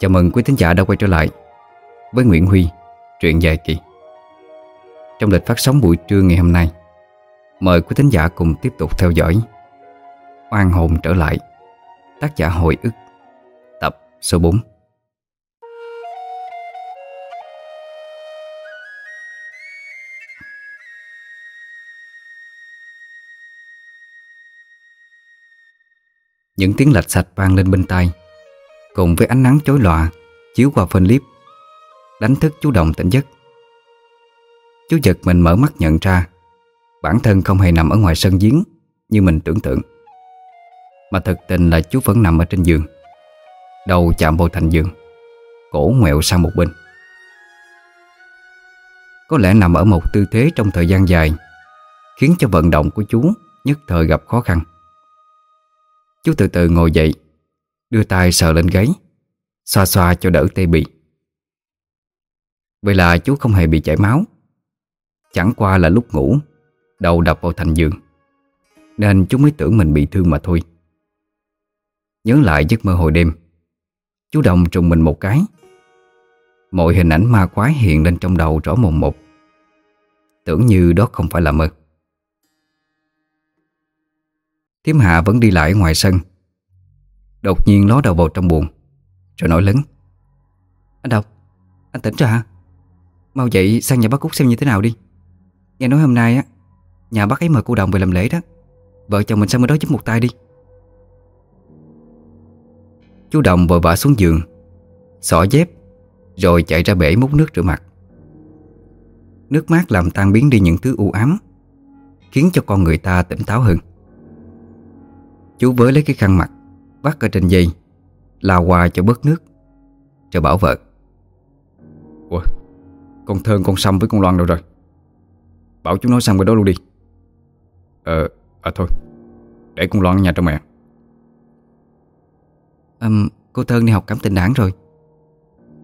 Chào mừng quý thính giả đã quay trở lại với Nguyễn Huy, truyện dài kỳ. Trong lịch phát sóng buổi trưa ngày hôm nay, mời quý thính giả cùng tiếp tục theo dõi Oan hồn trở lại, tác giả hồi ức, tập số 4. Những tiếng lạch sạch vang lên bên tai Cùng với ánh nắng chói lòa, Chiếu qua phên liếp Đánh thức chú Đồng tỉnh giấc. Chú giật mình mở mắt nhận ra, Bản thân không hề nằm ở ngoài sân giếng Như mình tưởng tượng, Mà thực tình là chú vẫn nằm ở trên giường, Đầu chạm vào thành giường, Cổ ngoẹo sang một bên. Có lẽ nằm ở một tư thế trong thời gian dài, Khiến cho vận động của chú nhất thời gặp khó khăn. Chú từ từ ngồi dậy Đưa tay sờ lên gáy, Xoa xoa cho đỡ tê bị. Vậy là chú không hề bị chảy máu. Chẳng qua là lúc ngủ, Đầu đập vào thành giường, Nên chú mới tưởng mình bị thương mà thôi. Nhớ lại giấc mơ hồi đêm, Chú Đồng trùng mình một cái. Mọi hình ảnh ma quái hiện lên trong đầu rõ mồn một. Tưởng như đó không phải là mơ. Thiếm Hạ vẫn đi lại ngoài sân. Đột nhiên ló đầu vào trong buồn. Rồi nói lớn. Anh Đọc, anh tỉnh rồi hả? Mau dậy sang nhà bác Cúc xem như thế nào đi. Nghe nói hôm nay á Nhà bác ấy mời cô Đồng về làm lễ đó. Vợ chồng mình sang bên đó giúp một tay đi. Chú Đồng vội vã xuống giường Xỏ dép Rồi chạy ra bể múc nước rửa mặt. Nước mát làm tan biến đi những thứ u ám Khiến cho con người ta tỉnh táo hơn. Chú với lấy cái khăn mặt Bắt ở trên dây Lao qua cho bớt nước Rồi bảo vợ Ủa Con Thơn con Sâm với con Loan đâu rồi? Bảo chúng nó sang bên đó luôn đi. Ờ À thôi Để con Loan ở nhà cho mẹ. À, Cô Thơn đi học cảm tình đảng rồi.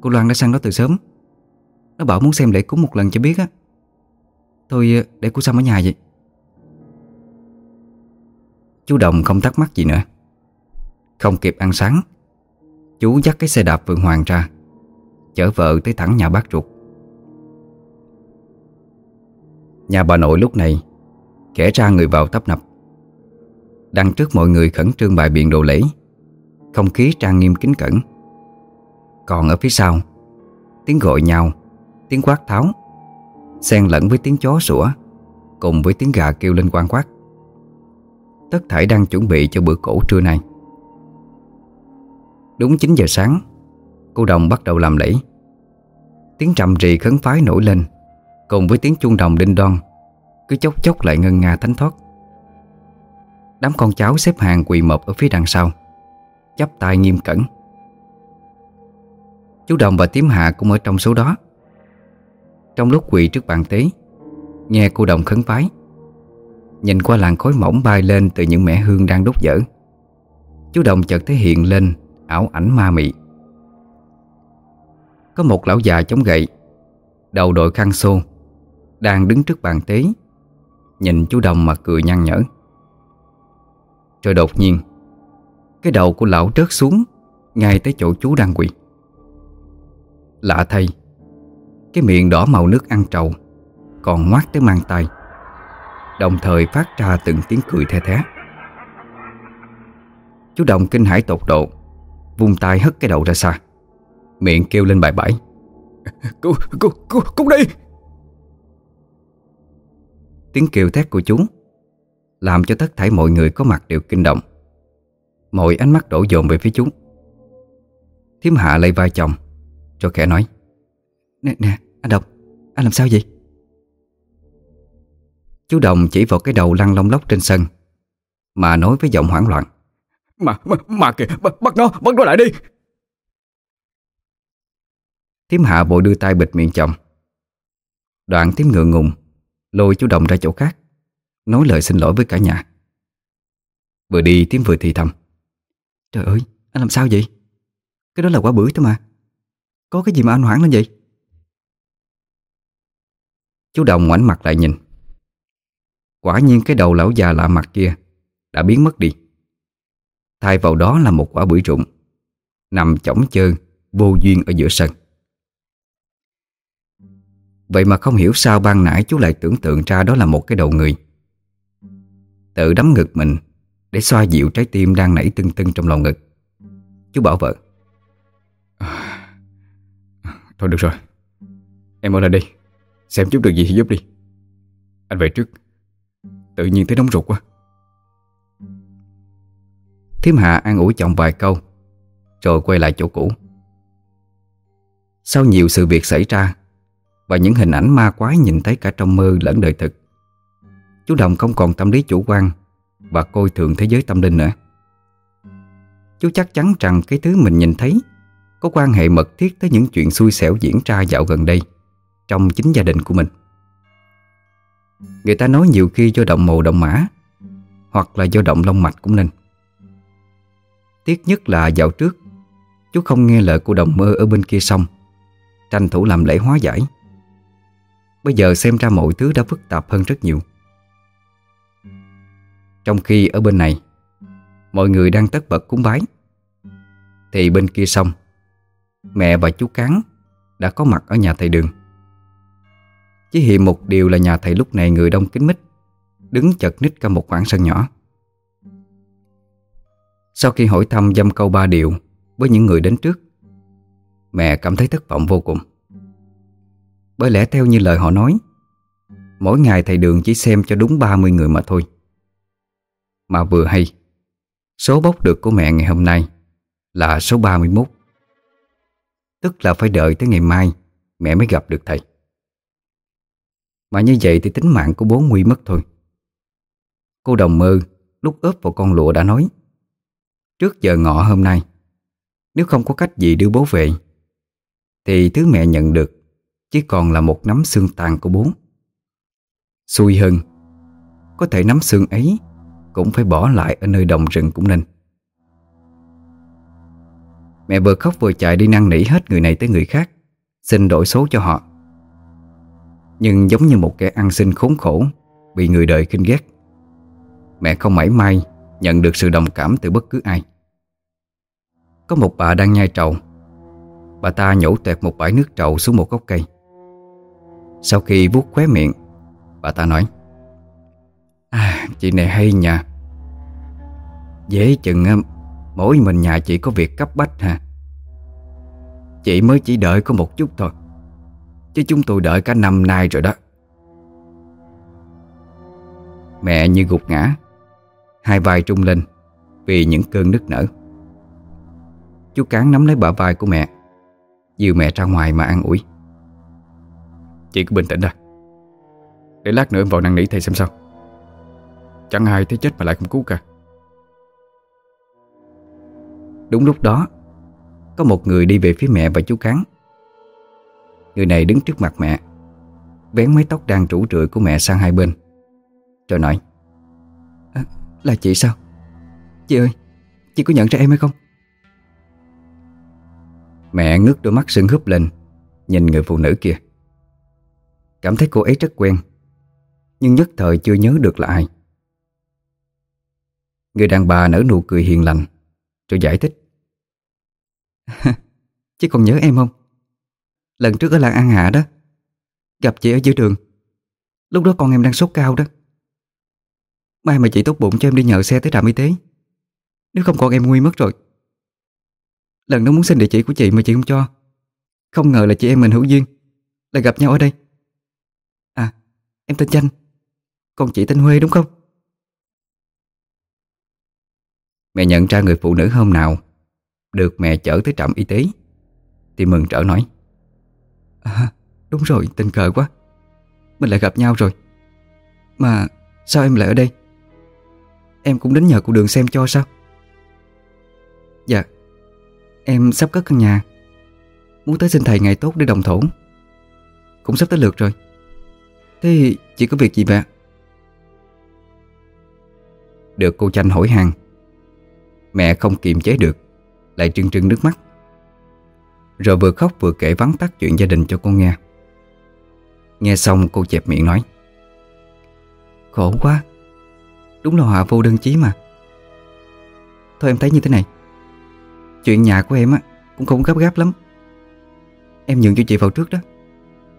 Cô Loan đã sang đó từ sớm. Nó bảo muốn xem lễ cúng một lần cho biết á. Thôi ờ, để cô Sâm ở nhà vậy. Chú Đồng không thắc mắc gì nữa. Không kịp ăn sáng. Chú dắt cái xe đạp Phượng Hoàng ra, Chở vợ tới thẳng nhà bác ruột. Nhà bà nội lúc này Kẻ ra người vào tấp nập Đằng trước mọi người khẩn trương bài biện đồ lễ, Không khí trang nghiêm kính cẩn. Còn ở phía sau, Tiếng gọi nhau, Tiếng quát tháo, xen lẫn với tiếng chó sủa, Cùng với tiếng gà kêu lên quan quát. Tất thảy đang chuẩn bị cho bữa cổ trưa nay. Đúng 9 giờ sáng, Cô đồng bắt đầu làm lễ. Tiếng trầm rì khấn phái nổi lên, Cùng với tiếng chuông đồng đinh đoan Cứ chốc chốc lại ngân nga thánh thoát. Đám con cháu xếp hàng quỳ mập ở phía đằng sau, chắp tay nghiêm cẩn. Chú Đồng và Tiếm Hạ cũng ở trong số đó. Trong lúc quỳ trước bàn tế, Nghe cô Đồng khấn phái, Nhìn qua làn khói mỏng bay lên Từ những mẻ hương đang đốt dở. Chú Đồng chợt thấy hiện lên Ảo ảnh ma mị. Có một lão già chống gậy, Đầu đội khăn xô, Đang đứng trước bàn tế, Nhìn chú Đồng mà cười nhăn nhở. Rồi đột nhiên, Cái đầu của lão rớt xuống, Ngay tới chỗ chú đang quỳ. Lạ thay, Cái miệng đỏ màu nước ăn trầu Còn ngoát tới mang tay Đồng thời phát ra từng tiếng cười the thé. Chú Đồng kinh hãi tột độ Vung tay hất cái đầu ra xa. Miệng kêu lên bài bãi. Cứu, cứu, cứu, cứu đi! Tiếng kêu thét của chú Làm cho tất thảy mọi người có mặt đều kinh động. Mọi ánh mắt đổ dồn về phía chú. Thiếm hạ lấy vai chồng Rồi khẽ nói Nè nè anh Độc Anh làm sao vậy? Chú Đồng chỉ vào cái đầu lăn lông lóc trên sân Mà nói với giọng hoảng loạn mà, mà, mà kìa, bắt, bắt nó, bắt nó lại đi. Tiếm hạ vội đưa tay bịt miệng chồng. Đoạn tiếm ngượng ngùng Lôi chú Đồng ra chỗ khác Nói lời xin lỗi với cả nhà. Vừa đi tiếm vừa thì thầm. Trời ơi, anh làm sao vậy? Cái đó là quả bưởi thôi mà. Có cái gì mà anh hoảng lên vậy? Chú Đồng ngoảnh mặt lại nhìn. Quả nhiên cái đầu lão già lạ mặt kia Đã biến mất đi. Thay vào đó là một quả bưởi rụng Nằm chỏng chơ Vô duyên ở giữa sân. Vậy mà không hiểu sao ban nãy chú lại tưởng tượng ra đó là một cái đầu người. Tự đấm ngực mình Để xoa dịu trái tim đang nảy tưng tưng trong lòng ngực. Chú bảo vợ. À, Thôi được rồi. Em ở lại đi Xem chút được gì thì giúp đi. Anh về trước. Tự nhiên thấy nóng ruột quá. Thiếm Hạ an ủi chồng vài câu, Rồi quay lại chỗ cũ. Sau nhiều sự việc xảy ra Và những hình ảnh ma quái nhìn thấy cả trong mơ lẫn đời thực, Chú Đồng không còn tâm lý chủ quan Và coi thường thế giới tâm linh nữa. Chú chắc chắn rằng cái thứ mình nhìn thấy Có quan hệ mật thiết tới những chuyện xui xẻo diễn ra dạo gần đây Trong chính gia đình của mình. Người ta nói nhiều khi do động mồ động mã Hoặc là do động lông mạch cũng nên. Tiếc nhất là dạo trước, Chú không nghe lời của đồng mơ ở bên kia sông, Tranh thủ làm lễ hóa giải. Bây giờ xem ra mọi thứ đã phức tạp hơn rất nhiều. Trong khi ở bên này, Mọi người đang tất bật cúng bái. Thì bên kia sông, Mẹ và chú Cán Đã có mặt ở nhà thầy Đường. Chỉ hiện một điều là nhà thầy lúc này người đông kính mít, Đứng chật ních cả một khoảng sân nhỏ sau khi hỏi thăm dâm câu ba điều Với những người đến trước, Mẹ cảm thấy thất vọng vô cùng. Bởi lẽ theo như lời họ nói, Mỗi ngày thầy đường chỉ xem cho đúng 30 người mà thôi. Mà vừa hay, Số bốc được của mẹ ngày hôm nay Là số 31 Tức là phải đợi tới ngày mai Mẹ mới gặp được thầy. Mà như vậy thì tính mạng của bố nguy mất thôi. Cô đồng mơ Lúc ướp vào con lụa đã nói Trước giờ ngọ hôm nay. Nếu không có cách gì đưa bố về, Thì thứ mẹ nhận được Chỉ còn là một nắm xương tàn của bố. Xui hơn, Có thể nắm xương ấy Cũng phải bỏ lại ở nơi đồng rừng cũng nên. Mẹ vừa khóc vừa chạy đi năn nỉ hết người này tới người khác, Xin đổi số cho họ. Nhưng giống như một kẻ ăn xin khốn khổ Bị người đời khinh ghét, Mẹ không mảy may Nhận được sự đồng cảm từ bất cứ ai. Có một bà đang nhai trầu. Bà ta nhổ tuyệt một bãi nước trầu xuống một gốc cây. Sau khi vuốt khóe miệng, Bà ta nói À chị này hay nha. Dễ chừng Mỗi mình nhà chị có việc cấp bách ha Chị mới chỉ đợi có một chút thôi, Chứ chúng tôi đợi cả năm nay rồi đó. Mẹ như gục ngã. Hai vai trung lên Vì những cơn nức nở. Chú Cán nắm lấy bả vai của mẹ, Dìu mẹ ra ngoài mà an ủi. Chị cứ bình tĩnh ra, Để lát nữa em vào năn nỉ thầy xem sao. Chẳng ai thấy chết mà lại không cứu cả. Đúng lúc đó, Có một người đi về phía mẹ và chú Cán. Người này đứng trước mặt mẹ, Vén mái tóc đang rủ rượi của mẹ sang hai bên, Rồi nói là chị sao? Chị ơi Chị có nhận ra em hay không? Mẹ ngước đôi mắt sưng húp lên Nhìn người phụ nữ kia. Cảm thấy cô ấy rất quen Nhưng nhất thời chưa nhớ được là ai. Người đàn bà nở nụ cười hiền lành Rồi giải thích. Chị còn nhớ em không? Lần trước ở làng An Hạ đó Gặp chị ở giữa đường Lúc đó con em đang sốt cao đó May mà chị tốt bụng cho em đi nhờ xe tới trạm y tế. Nếu không còn em nguy mất rồi. Lần đó muốn xin địa chỉ của chị mà chị không cho. Không ngờ là chị em mình hữu duyên Lại gặp nhau ở đây. À em tên Chanh. Còn chị tên Huê đúng không? Mẹ nhận ra người phụ nữ hôm nào Được mẹ chở tới trạm y tế Thì mừng trở nói. À đúng rồi tình cờ quá. Mình lại gặp nhau rồi. Mà sao em lại ở đây Em cũng đến nhờ cô đường xem cho sao? Dạ Em sắp cất căn nhà. Muốn tới xin thầy ngày tốt để đồng thổ. Cũng sắp tới lượt rồi. Thế chỉ có việc gì vậy Được cô Chanh hỏi hàng. Mẹ không kiềm chế được, Lại trưng trưng nước mắt. Rồi vừa khóc vừa kể vắn tắt chuyện gia đình cho con nghe. Nghe xong cô chẹp miệng nói, Khổ quá Đúng là họa vô đơn chí mà. Thôi em thấy như thế này. Chuyện nhà của em á, Cũng không gấp gáp lắm. Em nhường cho chị vào trước đó.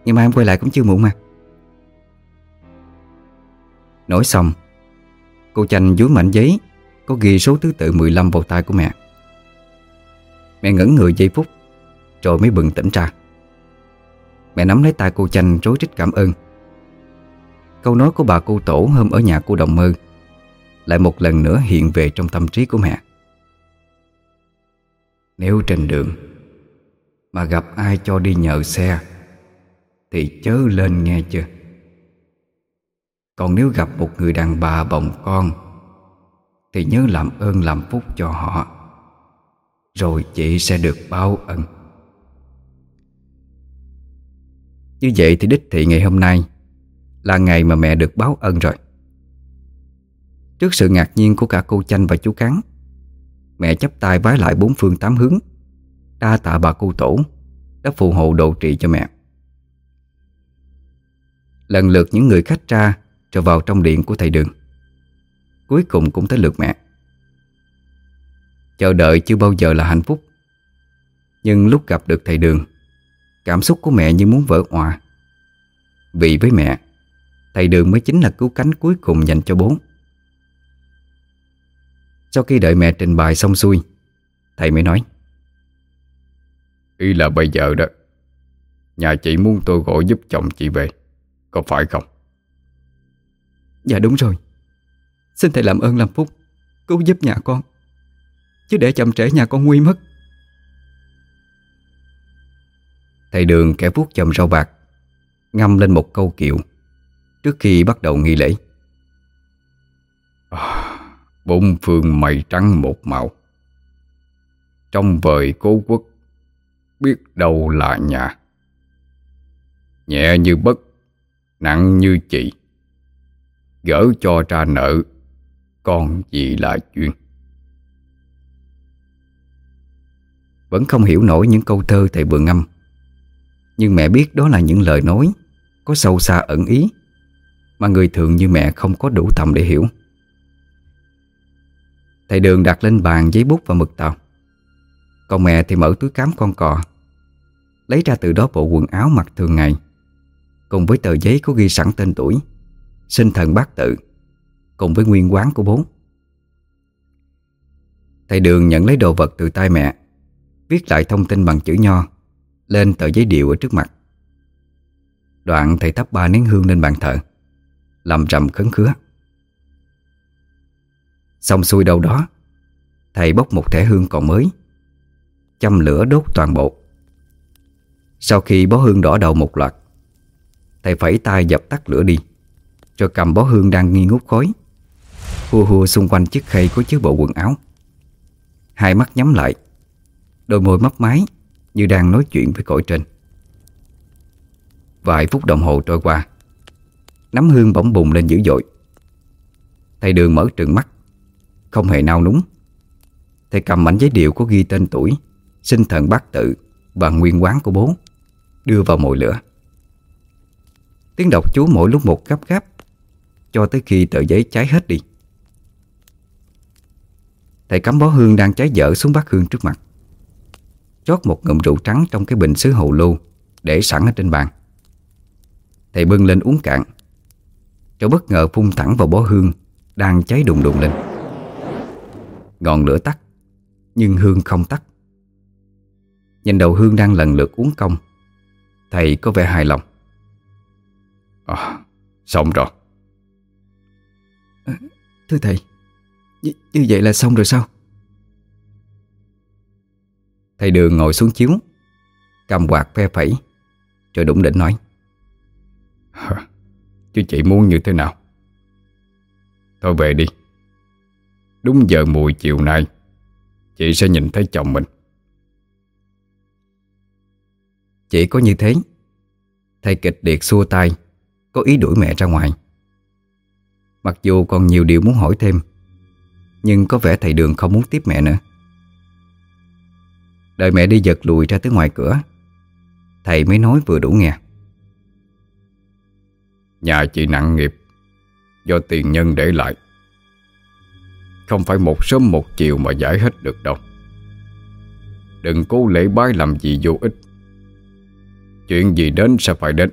Ngày mai em quay lại cũng chưa muộn mà. Nói xong, Cô chanh dúi mảnh giấy, Có ghi số thứ tự 15 vào tay của mẹ. Mẹ ngẩn người giây phút, Rồi mới bừng tỉnh ra. Mẹ nắm lấy tay cô chanh, rối rít cảm ơn. Câu nói của bà cô tổ hôm ở nhà cô Đồng Mơ lại một lần nữa hiện về trong tâm trí của mẹ. Nếu trên đường Mà gặp ai cho đi nhờ xe, Thì chớ lên nghe chưa? Còn nếu gặp một người đàn bà bồng con, Thì nhớ làm ơn làm phúc cho họ, Rồi chị sẽ được báo ân. Như vậy thì đích thị ngày hôm nay Là ngày mà mẹ được báo ân rồi. Trước sự ngạc nhiên của cả cô Chanh và chú Cán. Mẹ chấp tay vái lại bốn phương tám hướng. Đa tạ bà cô tổ, Đã phù hộ độ trị cho mẹ. Lần lượt những người khách ra Rồi vào trong điện của thầy đường. Cuối cùng cũng tới lượt mẹ. Chờ đợi chưa bao giờ là hạnh phúc. Nhưng lúc gặp được thầy đường, Cảm xúc của mẹ như muốn vỡ òa. Vì với mẹ, Thầy đường mới chính là cứu cánh cuối cùng dành cho bố. Sau khi đợi mẹ trình bày xong xuôi Thầy mới nói. Ý là bây giờ đó Nhà chị muốn tôi gọi giúp chồng chị về Có phải không? Dạ đúng rồi. Xin thầy làm ơn làm phúc Cứu giúp nhà con. Chứ để chậm trễ nhà con nguy mất. Thầy đường kẻ vuốt chầm rau bạc Ngâm lên một câu kiệu Trước khi bắt đầu nghi lễ. À, Bốn phương mây trắng một màu. Trong vời cố quốc, Biết đâu là nhà. Nhẹ như bất, Nặng như chị. Gỡ cho ra nợ, Còn gì là chuyện Vẫn không hiểu nổi những câu thơ thầy vừa ngâm. Nhưng mẹ biết đó là những lời nói Có sâu xa ẩn ý Mà người thường như mẹ không có đủ tầm để hiểu. Thầy đường đặt lên bàn giấy bút và mực tàu. Còn mẹ thì mở túi cám con cò Lấy ra từ đó bộ quần áo mặc thường ngày, Cùng với tờ giấy có ghi sẵn tên tuổi, Sinh thần bát tự, Cùng với nguyên quán của bố. Thầy đường nhận lấy đồ vật từ tay mẹ, Viết lại thông tin bằng chữ nho Lên tờ giấy điệu ở trước mặt. Đoạn thầy thắp ba nén hương lên bàn thờ Làm rầm khấn khứa. Xong xuôi đâu đó, Thầy bốc một thẻ hương còn mới, Châm lửa đốt toàn bộ. Sau khi bó hương đỏ đầu một loạt, Thầy phẩy tay dập tắt lửa đi, Rồi cầm bó hương đang nghi ngút khói Hùa hùa xung quanh chiếc khay có chứa bộ quần áo. Hai mắt nhắm lại, Đôi môi mấp máy Như đang nói chuyện với cõi trên. Vài phút đồng hồ trôi qua Nắm hương bỗng bùng lên dữ dội. Thầy đường mở trừng mắt không hề nao núng. Thầy cầm mảnh giấy điệu có ghi tên tuổi, Sinh thần bát tự Và nguyên quán của bố, Đưa vào mồi lửa. Tiếng đọc chú mỗi lúc một gấp gáp, Cho tới khi tờ giấy cháy hết đi. Thầy cắm bó hương đang cháy dở xuống bát hương trước mặt. Chót một ngụm rượu trắng trong cái bình sứ hồ lô Để sẵn ở trên bàn. Thầy bưng lên uống cạn. Rồi bất ngờ phun thẳng vào bó hương Đang cháy đùng đùng lên. Ngọn lửa tắt Nhưng hương không tắt. Nhìn đầu hương đang lần lượt uống công Thầy có vẻ hài lòng. À, Xong rồi. À, Thưa thầy Như vậy là xong rồi sao? Thầy Đường ngồi xuống chiếu Cầm quạt phe phẩy Rồi đụng định nói. Chứ chị muốn như thế nào? Thôi về đi Đúng giờ mùi chiều nay, Chị sẽ nhìn thấy chồng mình. Chỉ có như thế, Thầy kịch liệt xua tay, Có ý đuổi mẹ ra ngoài. Mặc dù còn nhiều điều muốn hỏi thêm, Nhưng có vẻ thầy Đường không muốn tiếp mẹ nữa. Đợi mẹ đi giật lùi ra tới ngoài cửa, Thầy mới nói vừa đủ nghe. Nhà chị nặng nghiệp, Do tiền nhân để lại không phải một sớm một chiều mà giải hết được đâu. Đừng cố lễ bái làm gì vô ích. Chuyện gì đến sẽ phải đến.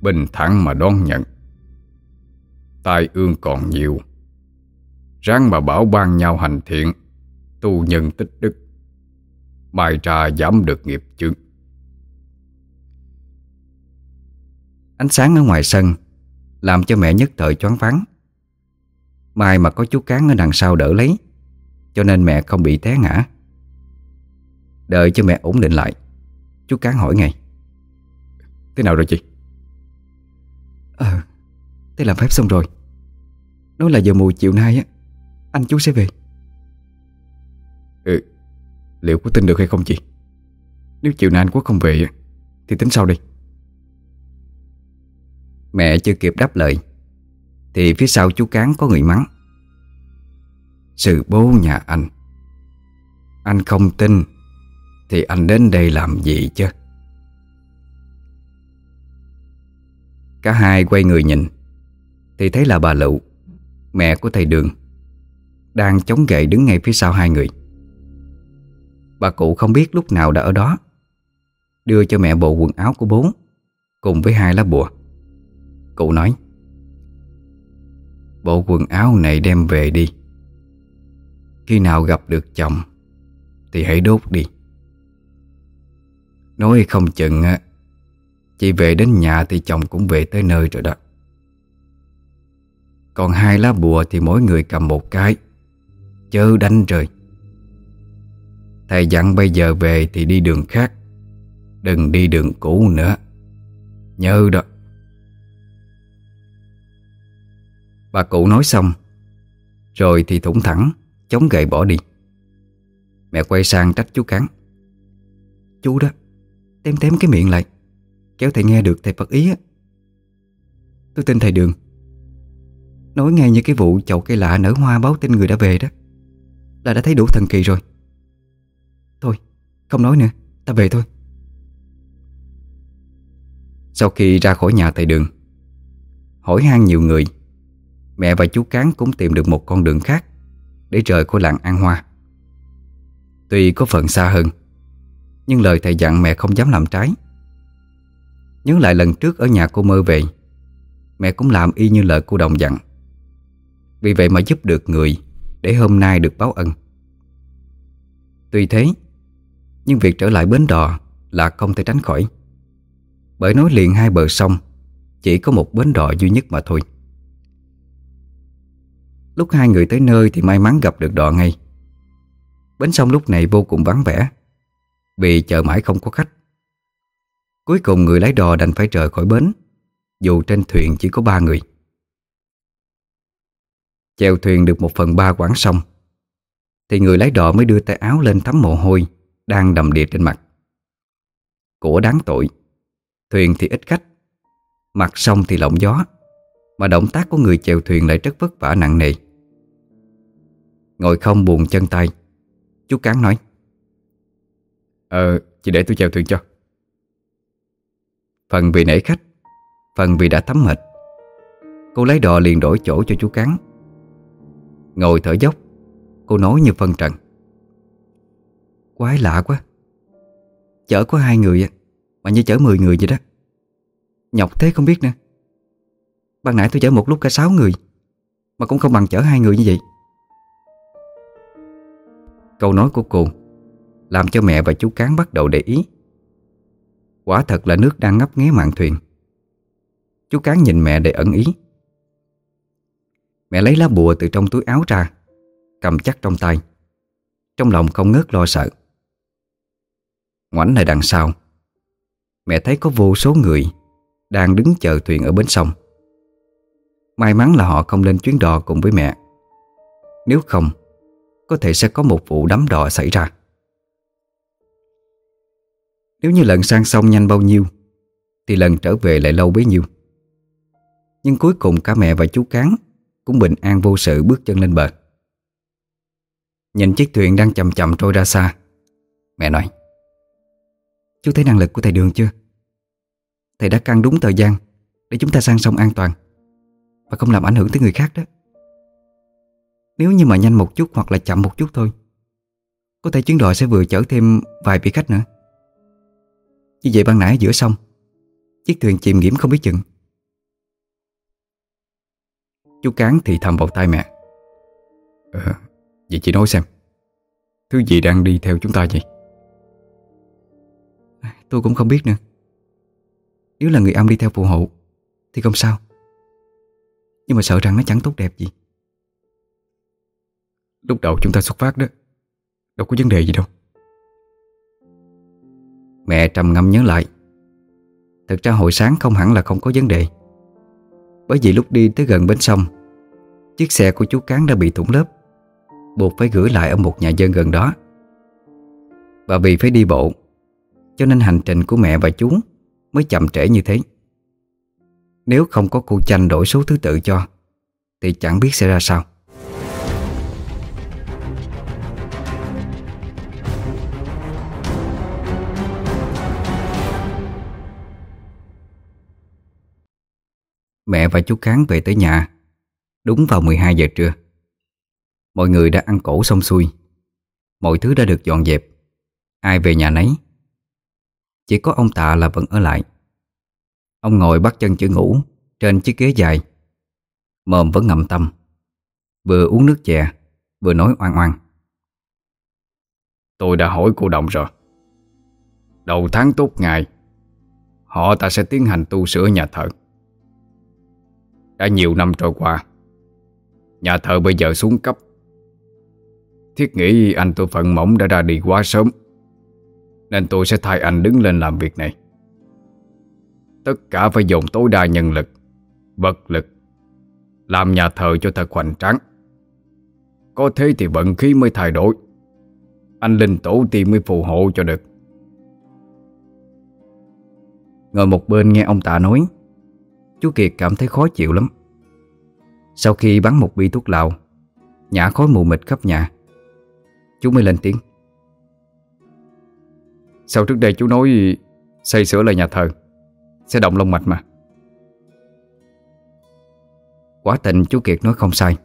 Bình thản mà đón nhận. Tai ương còn nhiều. Ráng mà bảo ban nhau hành thiện, Tu nhân tích đức. Mai ra giảm được nghiệp chướng. Ánh sáng ở ngoài sân Làm cho mẹ nhất thời choáng váng. Mai mà có chú cán ở đằng sau đỡ lấy. Cho nên mẹ không bị té ngã. Đợi cho mẹ ổn định lại Chú cán hỏi ngay. Thế nào rồi chị? Ờ Thế làm phép xong rồi. Nói là giờ mùi chiều nay á Anh chú sẽ về. Ừ Liệu có tin được hay không chị? Nếu chiều nay anh Quốc không về Thì tính sau đi. Mẹ chưa kịp đáp lời thì phía sau chú Cán có người mắng. Sự bố nhà anh. Anh không tin, Thì anh đến đây làm gì chứ? Cả hai quay người nhìn, Thì thấy là bà Lụ Mẹ của thầy Đường, Đang chống gậy đứng ngay phía sau hai người. Bà cụ không biết lúc nào đã ở đó, Đưa cho mẹ bộ quần áo của bố, Cùng với hai lá bùa. Cụ nói Bộ quần áo này đem về đi. Khi nào gặp được chồng, Thì hãy đốt đi. Nói không chừng Chị về đến nhà thì chồng cũng về tới nơi rồi đó. Còn hai lá bùa thì mỗi người cầm một cái, Chớ đánh rồi. Thầy dặn bây giờ về thì đi đường khác, Đừng đi đường cũ nữa. Nhớ đó. Bà cụ nói xong. Rồi thì thủng thẳng, Chống gậy bỏ đi. Mẹ quay sang trách chú Cán. Chú đó, Tém tém cái miệng lại. Kéo thầy nghe được thầy Phật ý á. Tôi tin thầy Đường. Nói ngay như cái vụ chậu cây lạ nở hoa báo tin người đã về đó. Là đã thấy đủ thần kỳ rồi. Thôi, không nói nữa, Ta về thôi. Sau khi ra khỏi nhà thầy Đường, Hỏi han nhiều người Mẹ và chú Cán cũng tìm được một con đường khác Để rời khỏi làng An Hoa. Tuy có phần xa hơn, Nhưng lời thầy dặn mẹ không dám làm trái. Nhớ lại lần trước ở nhà cô mơ về, Mẹ cũng làm y như lời cô đồng dặn. Vì vậy mà giúp được người Để hôm nay được báo ân. Tuy thế, Nhưng việc trở lại bến đò Là không thể tránh khỏi. Bởi nối liền hai bờ sông, Chỉ có một bến đò duy nhất mà thôi. Lúc hai người tới nơi thì may mắn gặp được đò ngay. Bến sông lúc này vô cùng vắng vẻ, Vì chờ mãi không có khách. Cuối cùng người lái đò đành phải rời khỏi bến, Dù trên thuyền chỉ có ba người. Chèo thuyền được một phần ba quãng sông, Thì người lái đò mới đưa tay áo lên thấm mồ hôi Đang đầm đìa trên mặt. Của đáng tội, Thuyền thì ít khách, Mặt sông thì lộng gió, Mà động tác của người chèo thuyền lại rất vất vả nặng nề. Ngồi không buồn chân tay. Chú Cán nói. Ờ, chị để tôi chèo thuyền cho. Phần vì nể khách Phần vì đã thấm mệt. Cô lấy đò liền đổi chỗ cho chú Cán. Ngồi thở dốc Cô nói như phân trần. Quái lạ quá. Chở có hai người Mà như chở mười người vậy đó. Nhọc thế không biết nữa. Ban nãy tôi chở một lúc cả sáu người Mà cũng không bằng chở hai người như vậy Câu nói của cô Làm cho mẹ và chú Cán bắt đầu để ý. Quả thật là nước đang ngấp nghé mạn thuyền. Chú Cán nhìn mẹ để ẩn ý. Mẹ lấy lá bùa từ trong túi áo ra, Cầm chắc trong tay. Trong lòng không ngớt lo sợ. Ngoảnh lại đằng sau, Mẹ thấy có vô số người Đang đứng chờ thuyền ở bến sông. May mắn là họ không lên chuyến đò cùng với mẹ. Nếu không có thể sẽ có một vụ đắm đò xảy ra. Nếu như lần sang sông nhanh bao nhiêu, Thì lần trở về lại lâu bấy nhiêu. Nhưng cuối cùng cả mẹ và chú Cán Cũng bình an vô sự bước chân lên bờ. Nhìn chiếc thuyền đang chậm chậm trôi ra xa, Mẹ nói, Chú thấy năng lực của thầy Đường chưa? Thầy đã căn đúng thời gian Để chúng ta sang sông an toàn Và không làm ảnh hưởng tới người khác đó. Nếu như mà nhanh một chút Hoặc là chậm một chút thôi Có thể chuyến đò sẽ vừa chở thêm Vài vị khách nữa. Như vậy ban nãy giữa sông Chiếc thuyền chìm nghiễm không biết chừng. Chú Cán thì thầm vào tai mẹ. Ờ, vậy chị nói xem Thứ gì đang đi theo chúng ta vậy? Tôi cũng không biết nữa. Nếu là người âm đi theo phù hộ Thì không sao. Nhưng mà sợ rằng nó chẳng tốt đẹp gì. Lúc đầu chúng ta xuất phát đó, Đâu có vấn đề gì đâu. Mẹ trầm ngâm nhớ lại. Thực ra hồi sáng không hẳn là không có vấn đề. Bởi vì lúc đi tới gần bến sông, Chiếc xe của chú Cán đã bị thủng lớp Buộc phải gửi lại ở một nhà dân gần đó. Và vì phải đi bộ, Cho nên hành trình của mẹ và chú Mới chậm trễ như thế. Nếu không có cô chanh đổi số thứ tự cho, Thì chẳng biết sẽ ra sao. Mẹ và chú Cán về tới nhà. Đúng vào 12 giờ trưa. Mọi người đã ăn cổ xong xuôi. Mọi thứ đã được dọn dẹp. Ai về nhà nấy. Chỉ có ông Tạ là vẫn ở lại. Ông ngồi bắt chân chữ ngủ Trên chiếc ghế dài. Mồm vẫn ngậm tâm. Vừa uống nước chè, Vừa nói oan oan Tôi đã hỏi cô Đồng rồi. Đầu tháng tốt ngày, Họ ta sẽ tiến hành tu sửa nhà thờ. Đã nhiều năm trôi qua. Nhà thờ bây giờ xuống cấp. Thiết nghĩ anh tôi phận mỏng đã ra đi quá sớm, Nên tôi sẽ thay anh đứng lên làm việc này. Tất cả phải dùng tối đa nhân lực, Vật lực, Làm nhà thờ cho thật hoành tráng. Có thế thì vận khí mới thay đổi. Anh linh tổ tiên mới phù hộ cho được. Ngồi một bên nghe ông tạ nói. Chú Kiệt cảm thấy khó chịu lắm. Sau khi bắn một bi thuốc lào Nhả khói mù mịt khắp nhà Chú mới lên tiếng. Sao trước đây chú nói Xây sửa lại nhà thờ Sẽ động lông mạch mà? Quả tình chú Kiệt nói không sai.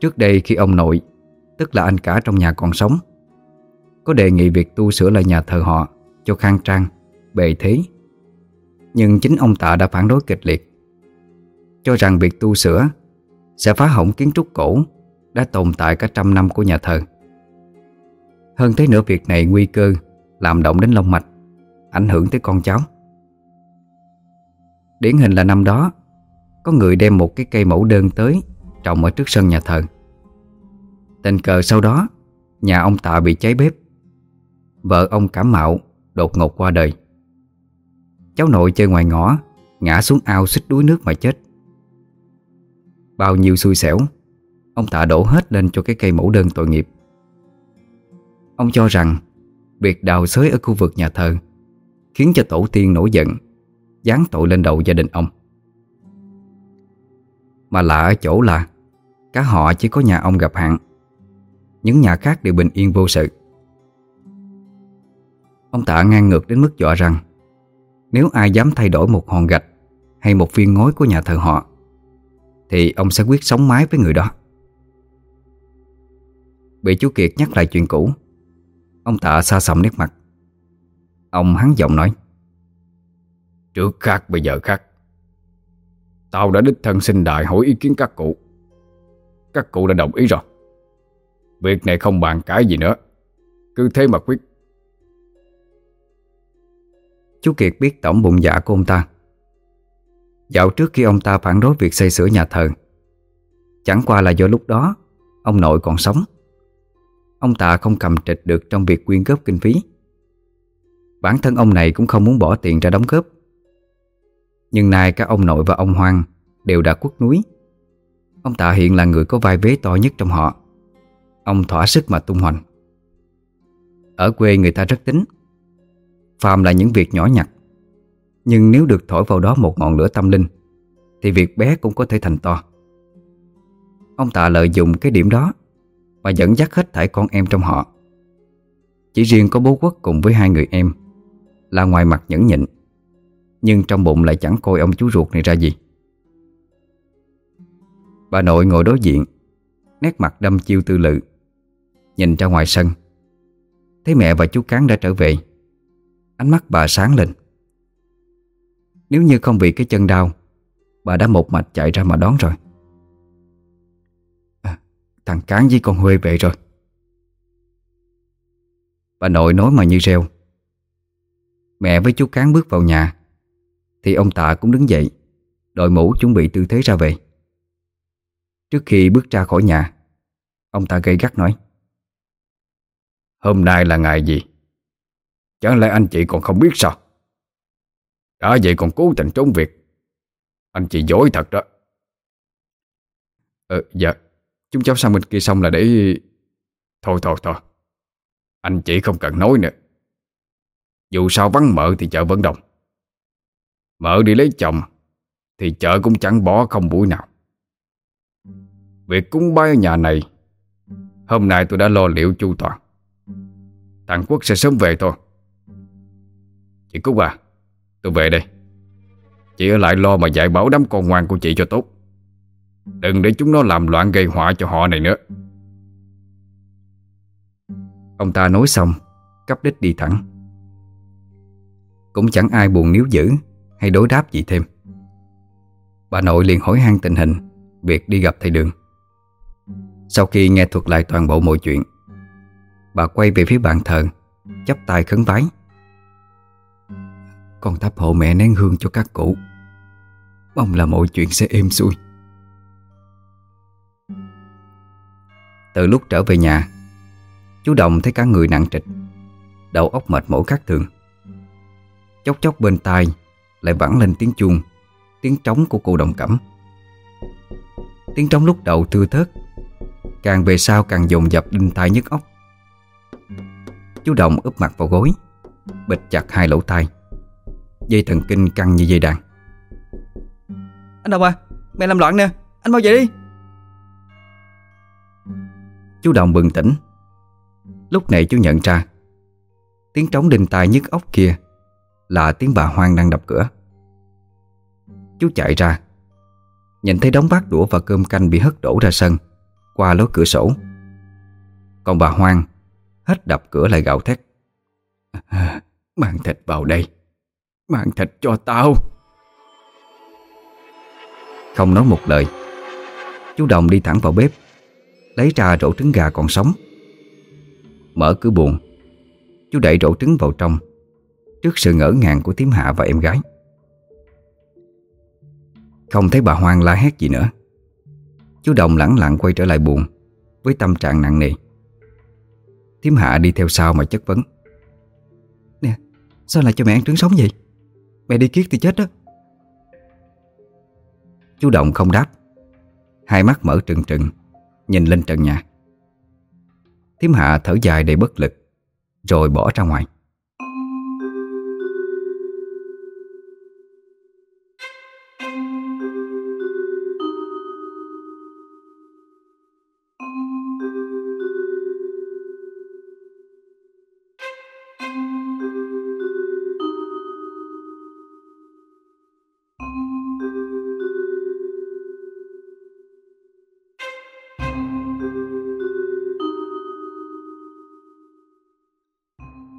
Trước đây khi ông nội Tức là anh cả trong nhà còn sống Có đề nghị việc tu sửa lại nhà thờ họ Cho khang trang, bề thế nhưng chính ông Tạ đã phản đối kịch liệt Cho rằng việc tu sửa Sẽ phá hỏng kiến trúc cổ đã tồn tại cả trăm năm của nhà thờ. Hơn thế nữa việc này nguy cơ làm động đến lông mạch, ảnh hưởng tới con cháu. Điển hình là năm đó, có người đem một cái cây mẫu đơn tới trồng ở trước sân nhà thờ. Tình cờ sau đó, nhà ông Tạ bị cháy bếp. Vợ ông cảm mạo, đột ngột qua đời. Cháu nội chơi ngoài ngõ, ngã xuống ao xích đuối nước mà chết. Bao nhiêu xui xẻo Ông tạ đổ hết lên cho cái cây mẫu đơn tội nghiệp. Ông cho rằng Việc đào xới ở khu vực nhà thờ Khiến cho tổ tiên nổi giận Giáng tội lên đầu gia đình ông. Mà lạ ở chỗ là Cả họ chỉ có nhà ông gặp hạn Những nhà khác đều bình yên vô sự. Ông tạ ngang ngược đến mức dọa rằng nếu ai dám thay đổi một hòn gạch Hay một viên ngói của nhà thờ họ, Thì ông sẽ quyết sống mái với người đó. Bị chú Kiệt nhắc lại chuyện cũ, Ông tạ xa xăm nét mặt. Ông hắn giọng nói, Trước khác, bây giờ khác. Tao đã đích thân xin đại hỏi ý kiến các cụ. Các cụ đã đồng ý rồi. Việc này không bàn cãi gì nữa. Cứ thế mà quyết Chú Kiệt biết tổng bụng dạ của ông ta. Dạo trước khi ông ta phản đối việc xây sửa nhà thờ, Chẳng qua là do lúc đó Ông nội còn sống. Ông Tạ không cầm trịch được trong việc quyên góp kinh phí. Bản thân ông này cũng không muốn bỏ tiền ra đóng góp. Nhưng nay các ông nội và ông Hoang đều đã quất núi. Ông Tạ hiện là người có vai vế to nhất trong họ. Ông thỏa sức mà tung hoành. Ở quê người ta rất tính. Phàm là những việc nhỏ nhặt. Nhưng nếu được thổi vào đó một ngọn lửa tâm linh, Thì việc bé cũng có thể thành to. Ông Tạ lợi dụng cái điểm đó mà dẫn dắt hết thảy con em trong họ. Chỉ riêng có bố quốc cùng với hai người em Là ngoài mặt nhẫn nhịn, Nhưng trong bụng lại chẳng coi ông chú ruột này ra gì. Bà nội ngồi đối diện, Nét mặt đâm chiêu tư lự, Nhìn ra ngoài sân. Thấy mẹ và chú Cán đã trở về Ánh mắt bà sáng lên. Nếu như không vì cái chân đau Bà đã một mạch chạy ra mà đón rồi. À, Thằng Cán với con Huê về rồi. Bà nội nói mà như reo. Mẹ với chú Cán bước vào nhà Thì ông Tạ cũng đứng dậy Đội mũ chuẩn bị tư thế ra về. Trước khi bước ra khỏi nhà Ông ta gây gắt nói Hôm nay là ngày gì? Chẳng lẽ anh chị còn không biết sao? Đã vậy còn cố tình trốn việc. Anh chị dối thật đó. Ờ dạ. Chúng cháu sang bên kia xong là để Thôi thôi thôi. Anh chị không cần nói nữa. Dù sao vắng mợ thì chợ vẫn đông. Mợ đi lấy chồng Thì chợ cũng chẳng bỏ không buổi nào. Việc cúng bái ở nhà này, Hôm nay tôi đã lo liệu chu toàn. Thằng Quốc sẽ sớm về thôi. Chị Cúc à Tôi về đây. Chị ở lại lo mà dạy bảo đám con ngoan của chị cho tốt. Đừng để chúng nó làm loạn gây họa cho họ này nữa. Ông ta nói xong Cấp đích đi thẳng. Cũng chẳng ai buồn níu giữ Hay đối đáp gì thêm. Bà nội liền hỏi han tình hình, Việc đi gặp thầy Đường. Sau khi nghe thuật lại toàn bộ mọi chuyện, Bà quay về phía bàn thờ, chắp tay khấn vái. Con thắp hộ mẹ nén hương cho các cụ. Mong là mọi chuyện sẽ êm xuôi. Từ lúc trở về nhà, Chú Đồng thấy cả người nặng trịch, Đầu óc mệt mỏi khác thường. Chốc chốc bên tai Lại vẳng lên tiếng chuông, Tiếng trống của cô đồng cẩm. Tiếng trống lúc đầu thưa thớt, Càng về sau càng dồn dập đinh tai nhức óc. Chú Đồng úp mặt vào gối Bịch chặt hai lỗ tai. Dây thần kinh căng như dây đàn. Anh Đồng à Mẹ làm loạn nè Anh mau về đi. Chú Đồng bừng tỉnh. Lúc này chú nhận ra Tiếng trống đinh tai nhức óc kia Là tiếng bà Hoang đang đập cửa. Chú chạy ra Nhìn thấy đống bát đũa và cơm canh bị hất đổ ra sân Qua lối cửa sổ. Còn bà Hoang Hết đập cửa lại gạo thét. Mang thịt vào đây Mang thịt cho tao. Không nói một lời, Chú Đồng đi thẳng vào bếp, Lấy ra rổ trứng gà còn sống. Mở cửa buồn Chú đẩy rổ trứng vào trong, Trước sự ngỡ ngàng của Tiếm Hạ và em gái. Không thấy bà Hoang la hét gì nữa, Chú Đồng lẳng lặng quay trở lại buồn Với tâm trạng nặng nề. Tiếm Hạ đi theo sau mà chất vấn. Nè, Sao lại cho mẹ ăn trứng sống vậy? Mẹ đi kiết thì chết đó. Chú Động không đáp. Hai mắt mở trừng trừng, Nhìn lên trần nhà. Thiếm Hạ thở dài đầy bất lực, Rồi bỏ ra ngoài.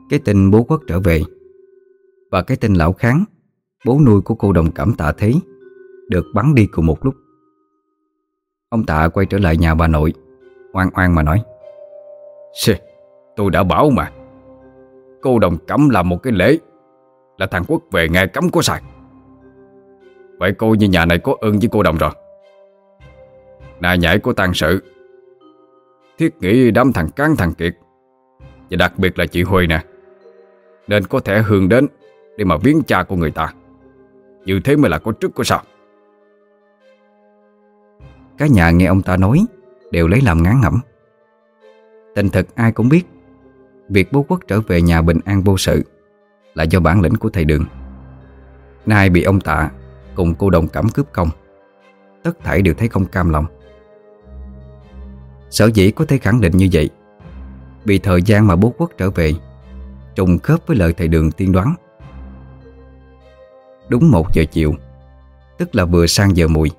Cái tin bố quốc trở về. Và cái tin lão kháng Bố nuôi của cô đồng cảm tạ thế Được bắn đi cùng một lúc. Ông tạ quay trở lại nhà bà nội Oan oan mà nói Xì, tôi đã bảo mà. Cô đồng cẩm làm một cái lễ Là thằng Quốc về nghe cấm có sai Vậy cô như nhà này có ơn với cô đồng rồi. Nà nhảy của tàn sự Thiết nghĩ đám thằng Cán thằng Kiệt Và đặc biệt là chị huê nè nên có thể hương đến Để mà viếng cha của người ta. Như thế mới là có trước có sao Cả nhà nghe ông ta nói Đều lấy làm ngán ngẩm. Tình thật ai cũng biết, Việc bố quốc trở về nhà bình an vô sự Là do bản lĩnh của thầy Đường. Nay bị ông tạ Cùng cô đồng cảm cướp công, Tất thảy đều thấy không cam lòng. Sở dĩ có thể khẳng định như vậy, Vì thời gian mà bố quốc trở về Trùng khớp với lời thầy đường tiên đoán. Đúng một giờ chiều, Tức là vừa sang giờ mùi,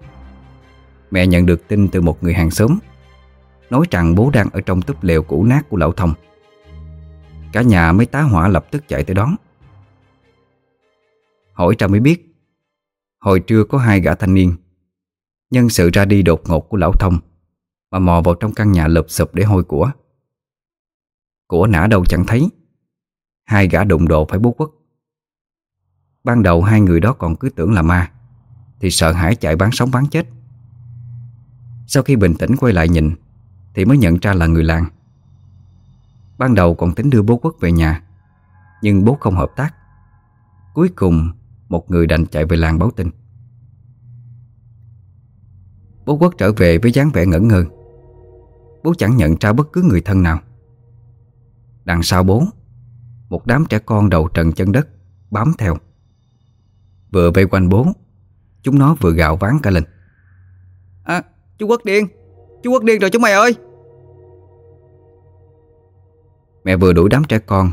Mẹ nhận được tin từ một người hàng xóm, Nói rằng bố đang ở trong túp lều cũ nát của lão thông. Cả nhà mới tá hỏa lập tức chạy tới đón. Hỏi ra mới biết, Hồi trưa có hai gã thanh niên, Nhân sự ra đi đột ngột của lão thông, Mà mò vào trong căn nhà lụp sụp để hôi của. Của nã đâu chẳng thấy. Hai gã đụng độ phải bố quất Ban đầu hai người đó còn cứ tưởng là ma, Thì sợ hãi chạy bán sống bán chết. Sau khi bình tĩnh quay lại nhìn, Thì mới nhận ra là người làng. Ban đầu còn tính đưa bố quất về nhà, Nhưng bố không hợp tác. Cuối cùng, Một người đành chạy về làng báo tin. Bố quất trở về với dáng vẻ ngẩn ngơ. Bố chẳng nhận ra bất cứ người thân nào. Đằng sau bố một đám trẻ con đầu trần chân đất Bám theo. Vừa vây quanh bố Chúng nó vừa gạo ván cả lên. À chú Quốc điên Chú Quốc điên rồi chúng mày ơi. Mẹ vừa đuổi đám trẻ con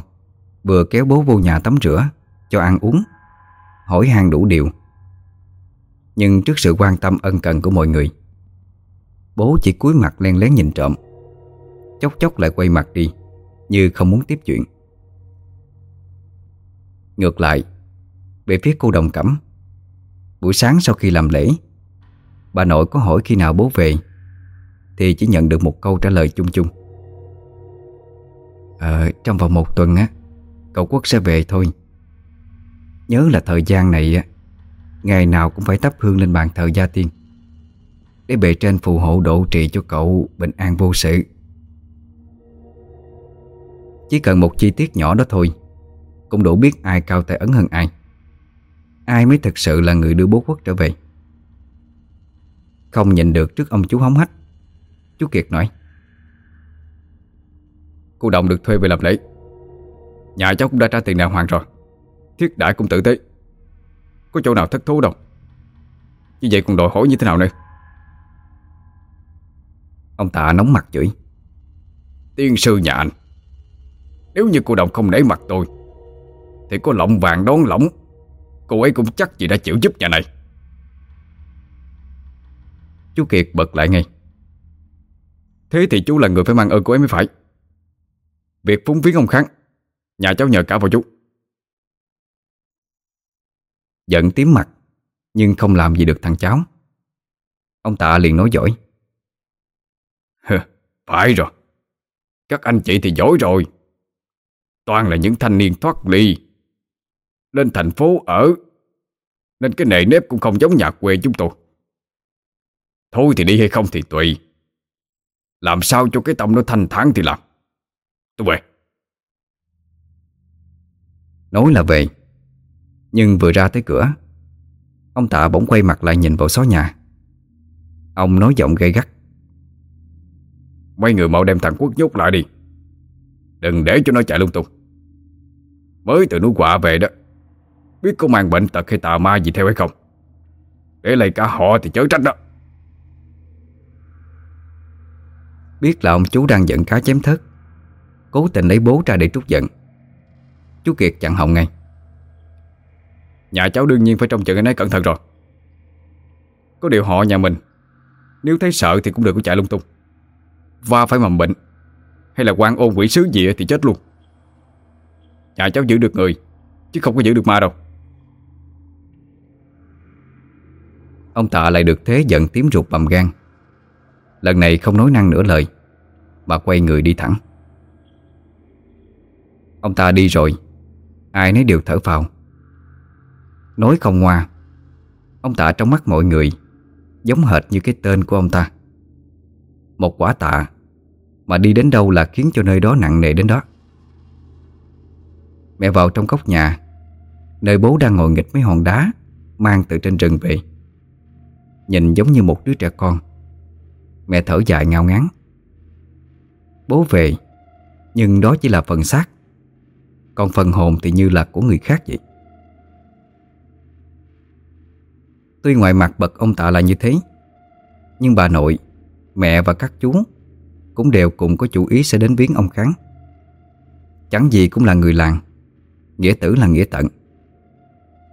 Vừa kéo bố vô nhà tắm rửa Cho ăn uống Hỏi han đủ điều. Nhưng trước sự quan tâm ân cần của mọi người Bố chỉ cúi mặt len lén nhìn trộm Chốc chốc lại quay mặt đi Như không muốn tiếp chuyện Ngược lại Về phía cô đồng cẩm Buổi sáng sau khi làm lễ Bà nội có hỏi khi nào bố về Thì chỉ nhận được một câu trả lời chung chung. Ờ, trong vòng một tuần á Cậu Quốc sẽ về thôi. Nhớ là thời gian này á Ngày nào cũng phải thắp hương lên bàn thờ gia tiên Để bề trên phù hộ độ trì cho cậu bình an vô sự. Chỉ cần một chi tiết nhỏ đó thôi cũng đủ biết ai cao tay ấn hơn ai. Ai mới thực sự là người đưa bố quốc trở về? Không nhìn được trước ông chú hóng hách. Chú Kiệt nói Cô Đồng được thuê về làm lễ. Nhà cháu cũng đã trả tiền đàng hoàng rồi. Thiết đại cũng tử tế. Có chỗ nào thất thú đâu. Như vậy còn đòi hỏi như thế nào nữa? Ông tạ nóng mặt chửi Tiên sư nhà anh Nếu như cô Đồng không nể mặt tôi thì có lộng vàng đón lỏng. Cô ấy cũng chắc gì đã chịu giúp nhà này. Chú Kiệt bật lại ngay. Thế thì chú là người phải mang ơn cô ấy mới phải. Việc phúng viếng ông Kháng, Nhà cháu nhờ cả vào chú. Giận tím mặt, Nhưng không làm gì được thằng cháu. Ông Tạ liền nói giỏi. Phải rồi. Các anh chị thì giỏi rồi. Toàn là những thanh niên thoát ly. Lên thành phố ở. Nên cái nề nếp cũng không giống nhà quê chúng tôi. Thôi thì đi hay không thì tùy. Làm sao cho cái tâm nó thanh thản thì làm. Tôi về. Nói là về. Nhưng vừa ra tới cửa Ông Tạ bỗng quay mặt lại nhìn vào xó nhà. Ông nói giọng gay gắt. Mấy người mau đem thằng Quốc nhốt lại đi. Đừng để cho nó chạy lung tung. Mới từ núi quạ về đó Biết có mang bệnh tật hay tà ma gì theo hay không? Để lại cả họ thì chớ trách đó. Biết là ông chú đang giận cá chém thớt. Cố tình lấy bố ra để trút giận. Chú Kiệt chặn họng ngay. Nhà cháu đương nhiên phải trông chừng anh ấy cẩn thận rồi. Có điều họ nhà mình Nếu thấy sợ thì cũng đừng có chạy lung tung. Va phải mầm bệnh Hay là quan ôn quỷ sứ gì thì chết luôn. Nhà cháu giữ được người Chứ không có giữ được ma đâu Ông Tạ lại được thế giận tím ruột bầm gan. Lần này không nói năng nửa lời, Bà quay người đi thẳng. Ông ta đi rồi, Ai nấy đều thở phào. Nói không ngoa, Ông tạ trong mắt mọi người Giống hệt như cái tên của ông ta. Một quả tạ Mà đi đến đâu là khiến cho nơi đó nặng nề đến đó. Mẹ vào trong góc nhà, Nơi bố đang ngồi nghịch mấy hòn đá Mang từ trên rừng về. Nhìn giống như một đứa trẻ con. Mẹ thở dài ngao ngán. Bố về, Nhưng đó chỉ là phần xác. Còn phần hồn thì như là của người khác vậy. Tuy ngoài mặt bật ông tạ là như thế, Nhưng bà nội, Mẹ và các chú Cũng đều cùng có chủ ý sẽ đến viếng ông Kháng. Chẳng gì cũng là người làng, Nghĩa tử là nghĩa tận.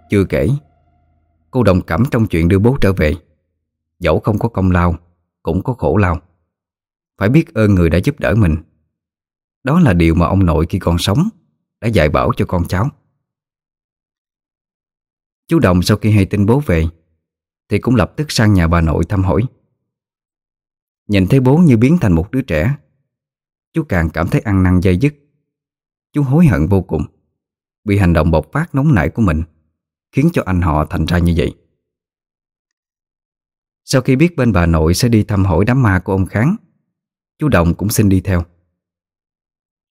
Chưa kể, Cô đồng cảm trong chuyện đưa bố trở về. Dẫu không có công lao, Cũng có khổ lao. Phải biết ơn người đã giúp đỡ mình. Đó là điều mà ông nội khi còn sống Đã dạy bảo cho con cháu. Chú Đồng sau khi hay tin bố về, Thì cũng lập tức sang nhà bà nội thăm hỏi. Nhìn thấy bố như biến thành một đứa trẻ, Chú càng cảm thấy ăn năn dây dứt. Chú hối hận vô cùng Vì hành động bộc phát nóng nảy của mình Khiến cho anh họ thành ra như vậy. Sau khi biết bên bà nội sẽ đi thăm hỏi đám ma của ông Kháng, Chú Đồng cũng xin đi theo.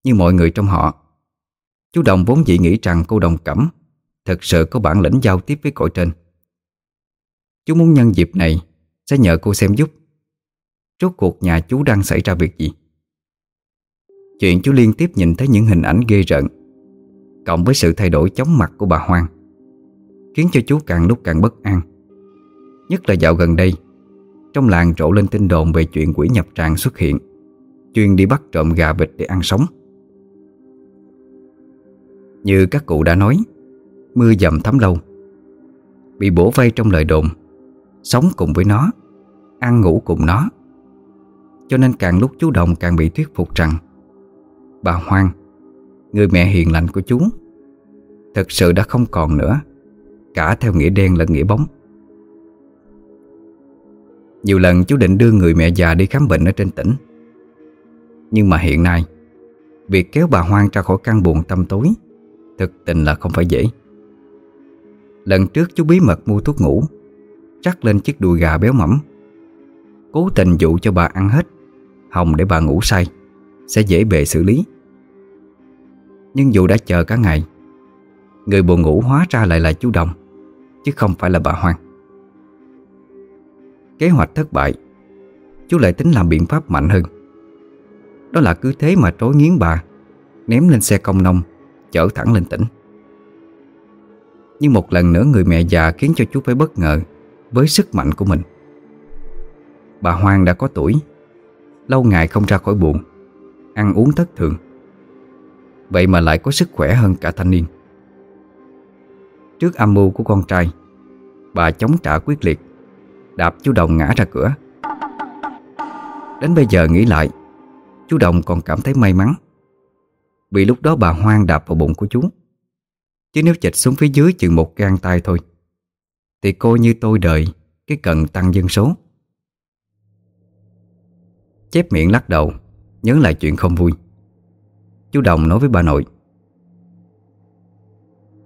Như mọi người trong họ, Chú Đồng vốn dĩ nghĩ rằng cô Đồng Cẩm Thật sự có bản lĩnh giao tiếp với cõi trên. Chú muốn nhân dịp này Sẽ nhờ cô xem giúp. Rốt cuộc nhà chú đang xảy ra việc gì? Chuyện chú liên tiếp nhìn thấy những hình ảnh ghê rợn, Cộng với sự thay đổi chóng mặt của bà Hoang, Khiến cho chú càng lúc càng bất an. Nhất là dạo gần đây. Trong làng trổ lên tin đồn về chuyện quỷ nhập tràng xuất hiện, Chuyên đi bắt trộm gà vịt để ăn sống. Như các cụ đã nói, Mưa dầm thấm lâu, Bị bổ vây trong lời đồn, Sống cùng với nó, Ăn ngủ cùng nó. Cho nên càng lúc chú Đồng càng bị thuyết phục rằng, Bà Hoang, Người mẹ hiền lành của chú, Thật sự đã không còn nữa, Cả theo nghĩa đen lẫn nghĩa bóng. Nhiều lần chú định đưa người mẹ già đi khám bệnh ở trên tỉnh. Nhưng mà hiện nay, Việc kéo bà Hoang ra khỏi căn buồn tâm tối, Thực tình là không phải dễ. Lần trước chú bí mật mua thuốc ngủ, chắc lên chiếc đùi gà béo mẩm Cố tình dụ cho bà ăn hết Hồng để bà ngủ say, Sẽ dễ bề xử lý. Nhưng dù đã chờ cả ngày, Người buồn ngủ hóa ra lại là chú Đồng, Chứ không phải là bà Hoang. Kế hoạch thất bại. Chú lại tính làm biện pháp mạnh hơn. Đó là cứ thế mà trối nghiến bà, Ném lên xe công nông, Chở thẳng lên tỉnh. Nhưng một lần nữa người mẹ già Khiến cho chú phải bất ngờ Với sức mạnh của mình. Bà Hoang đã có tuổi, Lâu ngày không ra khỏi buồn Ăn uống thất thường. Vậy mà lại có sức khỏe hơn cả thanh niên. Trước âm mưu của con trai, Bà chống trả quyết liệt. Đạp chú Đồng ngã ra cửa. Đến bây giờ nghĩ lại, Chú Đồng còn cảm thấy may mắn. Vì lúc đó bà hoang đạp vào bụng của chú. Chứ nếu chịch xuống phía dưới chừng một gang tay thôi, Thì cô như tôi đợi Cái cần tăng dân số. Chép miệng lắc đầu, Nhớ lại chuyện không vui. Chú Đồng nói với bà nội.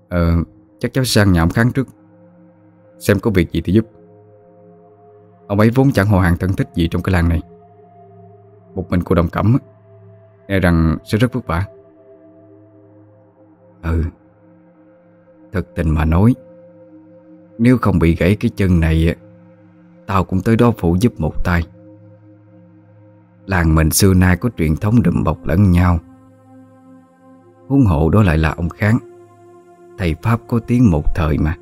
Ờ Chắc cháu sang nhà ông Kháng trước. Xem có việc gì thì giúp. Ông ấy vốn chẳng hồ hàng thân thích gì trong cái làng này. Một mình cô đồng cẩm E rằng sẽ rất vất vả. Ừ Thật tình mà nói, Nếu không bị gãy cái chân này Tao cũng tới đó phụ giúp một tay. Làng mình xưa nay có truyền thống đùm bọc lẫn nhau. Huống hộ đó lại là ông Kháng. Thầy Pháp có tiếng một thời mà.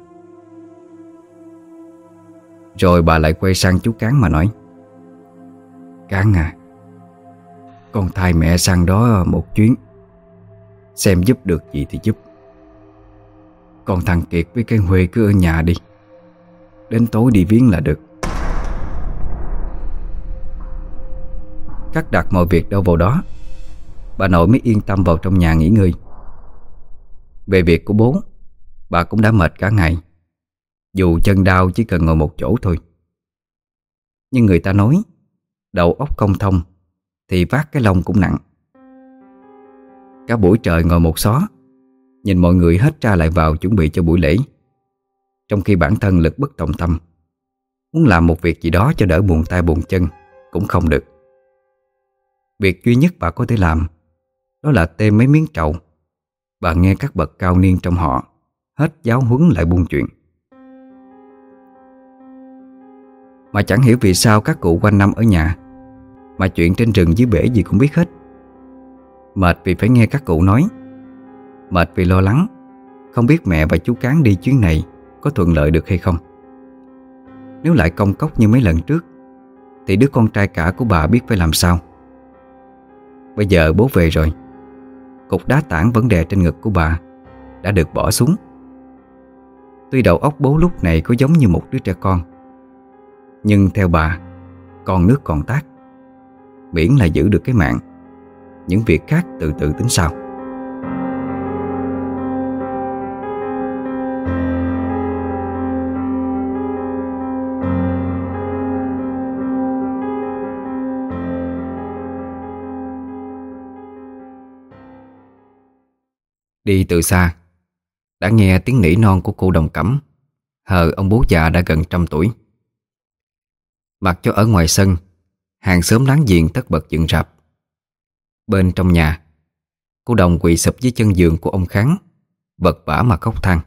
Rồi bà lại quay sang chú Cán mà nói, Cán à Con thay mẹ sang đó một chuyến. Xem giúp được gì thì giúp. Còn thằng Kiệt với cái Huê cứ ở nhà đi. Đến tối đi viếng là được. Cắt đặt mọi việc đâu vào đó. Bà nội mới yên tâm vào trong nhà nghỉ ngơi. Về việc của bố, Bà cũng đã mệt cả ngày. Dù chân đau chỉ cần ngồi một chỗ thôi. Nhưng người ta nói, Đầu óc không thông, Thì vác cái lông cũng nặng. Cả buổi trời ngồi một xó, Nhìn mọi người hết ra lại vào chuẩn bị cho buổi lễ. Trong khi bản thân lực bất tòng tâm, Muốn làm một việc gì đó cho đỡ buồn tay buồn chân Cũng không được. Việc duy nhất bà có thể làm, Đó là tê mấy miếng trầu. Bà nghe các bậc cao niên trong họ Hết giáo huấn lại buôn chuyện. Mà chẳng hiểu vì sao các cụ quanh năm ở nhà. Mà chuyện trên rừng dưới bể gì cũng biết hết. Mệt vì phải nghe các cụ nói. Mệt vì lo lắng. Không biết mẹ và chú Cán đi chuyến này Có thuận lợi được hay không. Nếu lại công cốc như mấy lần trước, Thì đứa con trai cả của bà biết phải làm sao. Bây giờ bố về rồi. Cục đá tảng vấn đề trên ngực của bà Đã được bỏ xuống. Tuy đầu óc bố lúc này có giống như một đứa trẻ con nhưng theo bà Còn nước còn tác. Biển là giữ được cái mạng. Những việc khác từ từ tính sau. Đi từ xa, Đã nghe tiếng nỉ non của cô đồng cẩm. Hờ, ông bố già đã gần trăm tuổi. Mặc cho ở ngoài sân, Hàng xóm láng giềng tất bật dựng rạp. Bên trong nhà, Cô đồng quỳ sụp dưới chân giường của ông Kháng, Vật vả mà khóc than.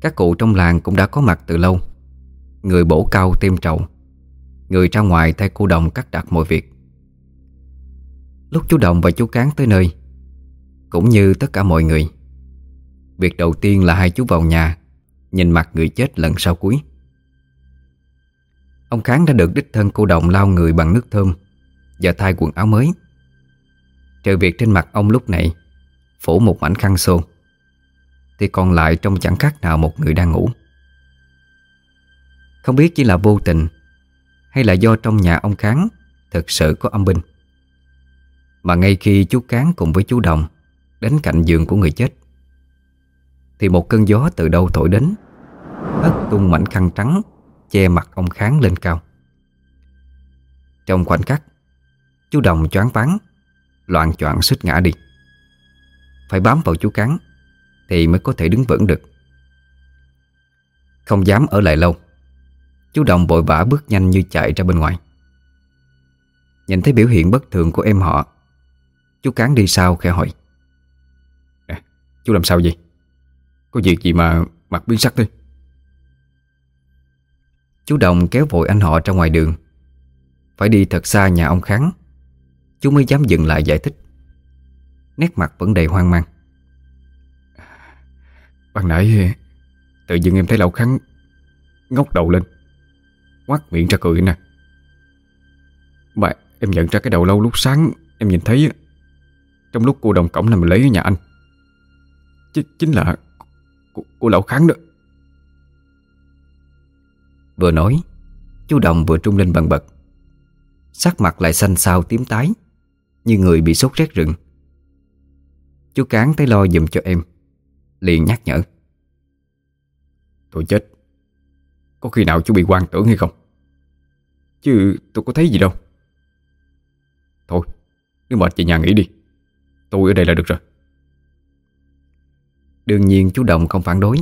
Các cụ trong làng cũng đã có mặt từ lâu. Người bổ cao tiêm trầu, Người ra ngoài thay cô đồng cắt đặt mọi việc. Lúc chú Đồng và chú Cán tới nơi, Cũng như tất cả mọi người, Việc đầu tiên là hai chú vào nhà, Nhìn mặt người chết lần sau cuối. Ông Kháng đã được đích thân cô Đồng lau người bằng nước thơm Và thay quần áo mới. Trừ việc trên mặt ông lúc này Phủ một mảnh khăn xô, Thì còn lại trông chẳng khác nào một người đang ngủ. Không biết chỉ là vô tình Hay là do trong nhà ông Kháng Thực sự có âm binh, Mà ngay khi chú Cán cùng với chú Đồng Đến cạnh giường của người chết, Thì một cơn gió từ đâu thổi đến Hất tung mảnh khăn trắng Che mặt ông Kháng lên cao. Trong khoảnh khắc Chú Đồng choáng váng Loạn choạng suýt ngã đi. Phải bám vào chú Kháng Thì mới có thể đứng vững được. Không dám ở lại lâu Chú Đồng vội vã bước nhanh như chạy ra bên ngoài. Nhìn thấy biểu hiện bất thường của em họ Chú Cán đi sau khẽ hỏi. À, chú làm sao vậy? Có việc gì mà mặt biến sắc thế? Chú Đồng kéo vội anh họ ra ngoài đường. Phải đi thật xa nhà ông Kháng. Chú mới dám dừng lại giải thích. Nét mặt vẫn đầy hoang mang. Ban nãy Tự dưng em thấy lão kháng Ngóc đầu lên Quát miệng ra cười nè. Mà em nhận ra cái đầu lâu lúc sáng Em nhìn thấy Trong lúc cô đồng cổng nằm lấy ở nhà anh Ch Chính là Của, của lão kháng đó. Vừa nói, Chú Đồng vừa trung lên bằng bật Sắc mặt lại xanh xao tím tái, Như người bị sốt rét rừng. Chú Cán tay lo giùm cho em, Liền nhắc nhở. Tôi chết. Có khi nào chú bị quan tưởng hay không? Chứ tôi có thấy gì đâu. Thôi Nếu mệt về nhà nghỉ đi. Tôi ở đây là được rồi. Đương nhiên chú Đồng không phản đối.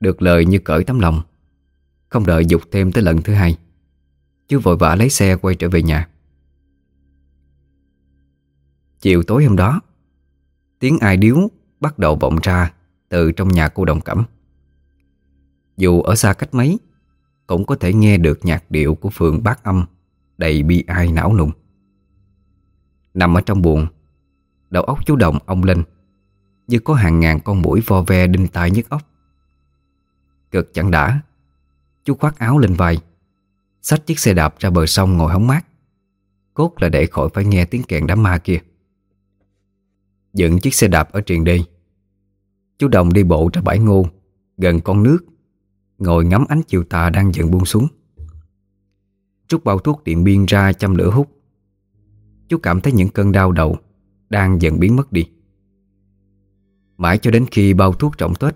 Được lời như cởi tấm lòng không đợi dục thêm tới lần thứ hai. Chứ vội vã lấy xe quay trở về nhà. Chiều tối hôm đó, Tiếng ai điếu bắt đầu vọng ra Từ trong nhà cô đồng cẩm. Dù ở xa cách mấy, Cũng có thể nghe được nhạc điệu của phường bát âm Đầy bi ai não nùng. Nằm ở trong buồng, Đầu óc chú đồng ông lên Như có hàng ngàn con mũi vo ve đinh tai nhức óc. Cực chẳng đã Chú khoác áo lên vai, Xách chiếc xe đạp ra bờ sông ngồi hóng mát. Cốt là để khỏi phải nghe tiếng kèn đám ma kia. Dựng chiếc xe đạp ở triền đê Chú Đồng đi bộ ra bãi ngô, Gần con nước, Ngồi ngắm ánh chiều tà đang dần buông xuống. Trúc bao thuốc điện biên ra châm lửa hút. Chú cảm thấy những cơn đau đầu Đang dần biến mất đi. Mãi cho đến khi bao thuốc trọng tết,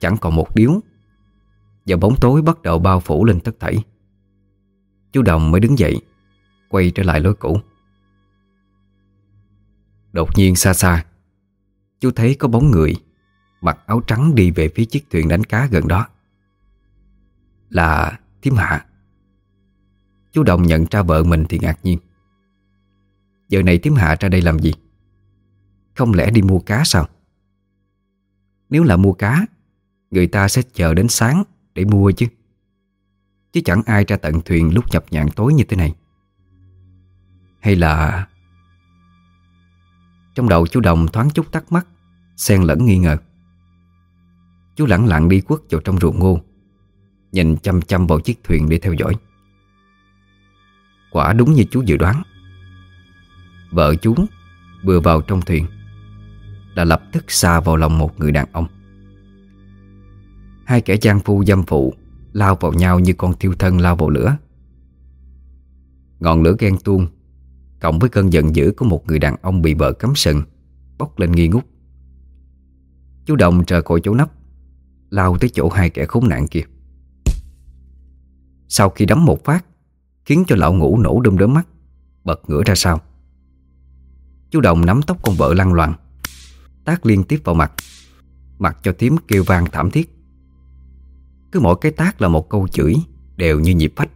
Chẳng còn một điếu và bóng tối bắt đầu bao phủ lên tất thảy. Chú Đồng mới đứng dậy, Quay trở lại lối cũ. Đột nhiên xa xa, Chú thấy có bóng người Mặc áo trắng đi về phía chiếc thuyền đánh cá gần đó. Là Thiếm Hạ. Chú Đồng nhận ra vợ mình thì ngạc nhiên. Giờ này Thiếm Hạ ra đây làm gì? Không lẽ đi mua cá sao? Nếu là mua cá, Người ta sẽ chờ đến sáng để mua chứ. Chứ chẳng ai ra tận thuyền lúc nhập nhạn tối như thế này. Hay là Trong đầu chú Đồng thoáng chút tắc mắc, Xen lẫn nghi ngờ. Chú lặng lặng đi quất vào trong ruộng ngô, Nhìn chăm chăm vào chiếc thuyền để theo dõi. Quả đúng như chú dự đoán. Vợ chú vừa vào trong thuyền, Là lập tức xa vào lòng một người đàn ông. Hai kẻ gian phu dâm phụ Lao vào nhau như con thiêu thân lao vào lửa. Ngọn lửa ghen tuông, Cộng với cơn giận dữ của một người đàn ông bị vợ cắm sừng, Bốc lên nghi ngút. Chú Đồng chờ khỏi chỗ nấp, Lao tới chỗ hai kẻ khốn nạn kia. Sau khi đấm một phát, Khiến cho lão ngủ nổ đâm đớm mắt, Bật ngửa ra sau. Chú Đồng nắm tóc con vợ lăn loạn Tác liên tiếp vào mặt Mặt cho tím kêu vang thảm thiết. Cứ mỗi cái tác là một câu chửi, Đều như nhịp phách.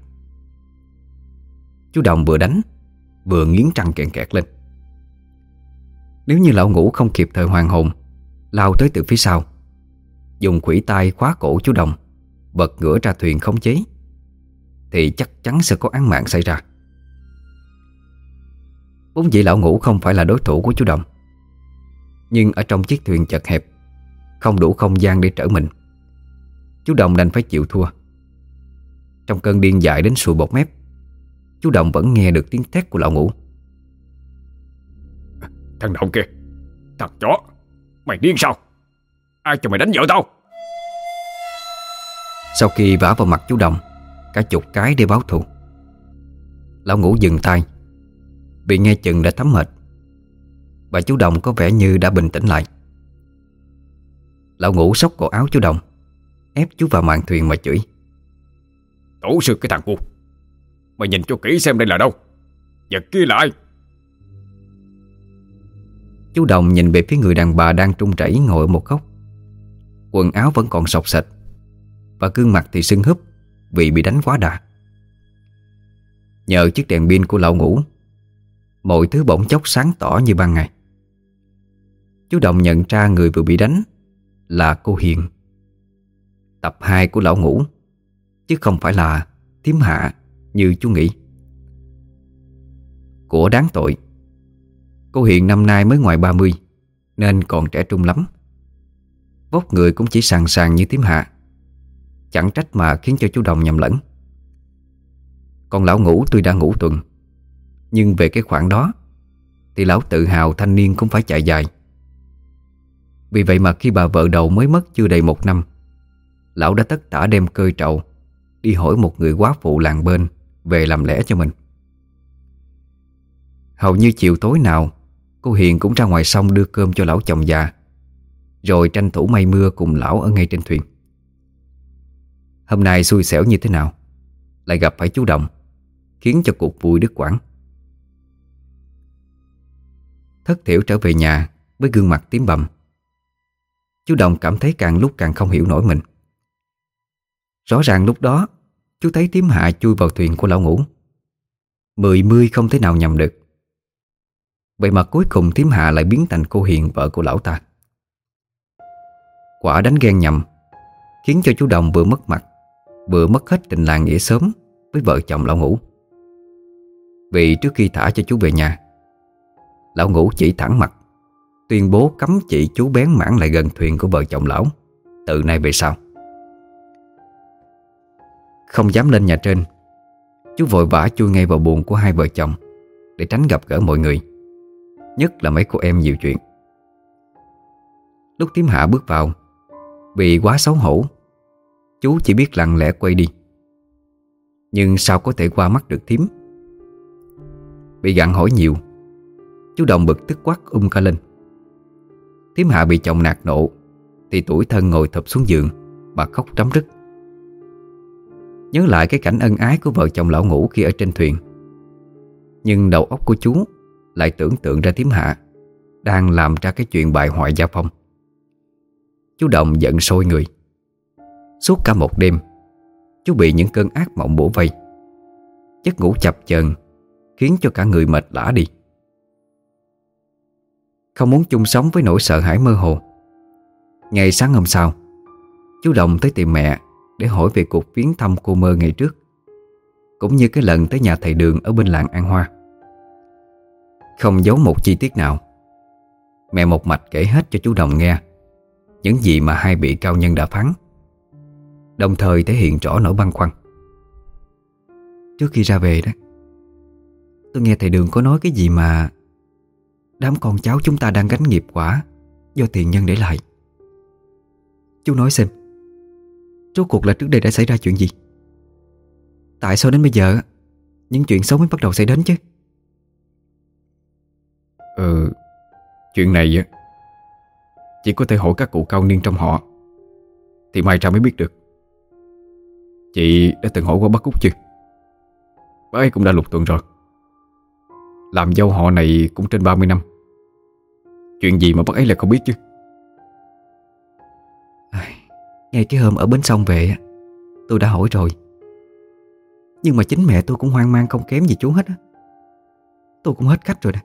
Chú Đồng vừa đánh, Vừa nghiến răng kẹn kẹt lên. Nếu như lão ngủ không kịp thời hoàn hồn, Lao tới từ phía sau. Dùng quỷ tay khóa cổ chú Đồng, Bật ngửa ra thuyền khống chế. Thì chắc chắn sẽ có án mạng xảy ra. Vốn dĩ lão ngủ không phải là đối thủ của chú Đồng. Nhưng ở trong chiếc thuyền chật hẹp, Không đủ không gian để trở mình. Chú Đồng đành phải chịu thua. Trong cơn điên dại đến sùi bọt mép Chú Đồng vẫn nghe được tiếng thét của lão ngủ. Thằng Động kia Thằng chó Mày điên sao? Ai cho mày đánh vợ tao? Sau khi vả vào mặt chú Đồng Cả chục cái để báo thù. Lão ngủ dừng tay Vì nghe chừng đã thấm mệt. Và chú Đồng có vẻ như đã bình tĩnh lại. Lão ngủ sóc cổ áo chú Đồng Ép chú vào màn thuyền mà chửi. Tổ sư cái thằng cu Mày nhìn cho kỹ xem đây là đâu Vật kia là ai? Chú Đồng nhìn về phía người đàn bà đang trung chảy ngồi một góc. Quần áo vẫn còn sọc sạch Và gương mặt thì sưng húp Vì bị đánh quá đà. Nhờ chiếc đèn pin của lão ngủ Mọi thứ bỗng chốc sáng tỏ như ban ngày. Chú Đồng nhận ra người vừa bị đánh Là cô Hiền Tập 2 của lão ngủ Chứ không phải là Thiếm hạ như chú nghĩ. Của đáng tội, Cô Hiền năm nay mới ngoài 30 Nên còn trẻ trung lắm. Vóc người cũng chỉ sàn sàn như tiếm hạ, Chẳng trách mà khiến cho chú Đồng nhầm lẫn. Còn lão ngủ tuy đã ngủ tuần, Nhưng về cái khoảng đó Thì lão tự hào thanh niên cũng phải chạy dài. Vì vậy mà khi bà vợ đầu mới mất chưa đầy một năm Lão đã tất tả đem cơi trậu Đi hỏi một người quá phụ làng bên Về làm lẽ cho mình. Hầu như chiều tối nào, Cô Hiền cũng ra ngoài sông đưa cơm cho lão chồng già, Rồi tranh thủ mây mưa cùng lão ở ngay trên thuyền. Hôm nay xui xẻo như thế nào, Lại gặp phải chú Đồng, Khiến cho cuộc vui đứt quãng. Thất thiểu trở về nhà Với gương mặt tím bầm. Chú Đồng cảm thấy càng lúc càng không hiểu nổi mình. Rõ ràng lúc đó, Chú thấy tím hạ chui vào thuyền của lão ngủ. Mười mươi không thể nào nhầm được. Vậy mà cuối cùng tím hạ lại biến thành cô Hiền, vợ của lão ta. Quả đánh ghen nhầm, Khiến cho chú Đồng vừa mất mặt, Vừa mất hết tình làng nghĩa sớm Với vợ chồng lão ngủ. Vì trước khi thả cho chú về nhà, Lão ngủ chỉ thẳng mặt, Tuyên bố cấm chỉ chú bén mãn lại gần thuyền của vợ chồng lão, Từ nay về sau. Không dám lên nhà trên. Chú vội vã chui ngay vào buồn của hai vợ chồng Để tránh gặp gỡ mọi người, Nhất là mấy cô em nhiều chuyện. Lúc tím hạ bước vào, Vì quá xấu hổ, Chú chỉ biết lặng lẽ quay đi. Nhưng sao có thể qua mắt được thím Bị gặn hỏi nhiều, Chú Đồng bực tức quát um ca lên. Thím hạ bị chồng nạt nộ, Thì tuổi thân ngồi thập xuống giường Bà khóc trắm rứt. Nhớ lại cái cảnh ân ái của vợ chồng lão ngủ khi ở trên thuyền. Nhưng đầu óc của chú lại tưởng tượng ra tiếm hạ Đang làm ra cái chuyện bại hoại gia phong. Chú Đồng giận sôi người. Suốt cả một đêm, Chú bị những cơn ác mộng bổ vây. Giấc ngủ chập chờn Khiến cho cả người mệt lã đi. Không muốn chung sống với nỗi sợ hãi mơ hồ, Ngày sáng hôm sau, Chú Đồng tới tìm mẹ để hỏi về cuộc viếng thăm cô mơ ngày trước, Cũng như cái lần tới nhà thầy Đường Ở bên làng An Hoa. Không giấu một chi tiết nào, Mẹ một mạch kể hết cho chú Đồng nghe Những gì mà hai vị cao nhân đã phán, Đồng thời thể hiện rõ nỗi băn khoăn. Trước khi ra về đó, Tôi nghe thầy Đường có nói cái gì mà Đám con cháu chúng ta đang gánh nghiệp quả Do tiền nhân để lại. Chú nói xem. Rốt cuộc là trước đây đã xảy ra chuyện gì? Tại sao đến bây giờ, Những chuyện xấu mới bắt đầu xảy đến chứ? Ừ Chuyện này á, Chỉ có thể hỏi các cụ cao niên trong họ, Thì mai ra mới biết được. Chị đã từng hỏi qua bác Cúc chưa? Bác ấy cũng đã lục tuần rồi. Làm dâu họ này cũng trên 30 năm. Chuyện gì mà bác ấy lại không biết chứ? Ngay cái hôm ở bến sông về Tôi đã hỏi rồi. Nhưng mà chính mẹ tôi cũng hoang mang không kém gì chú hết Tôi cũng hết cách rồi nè.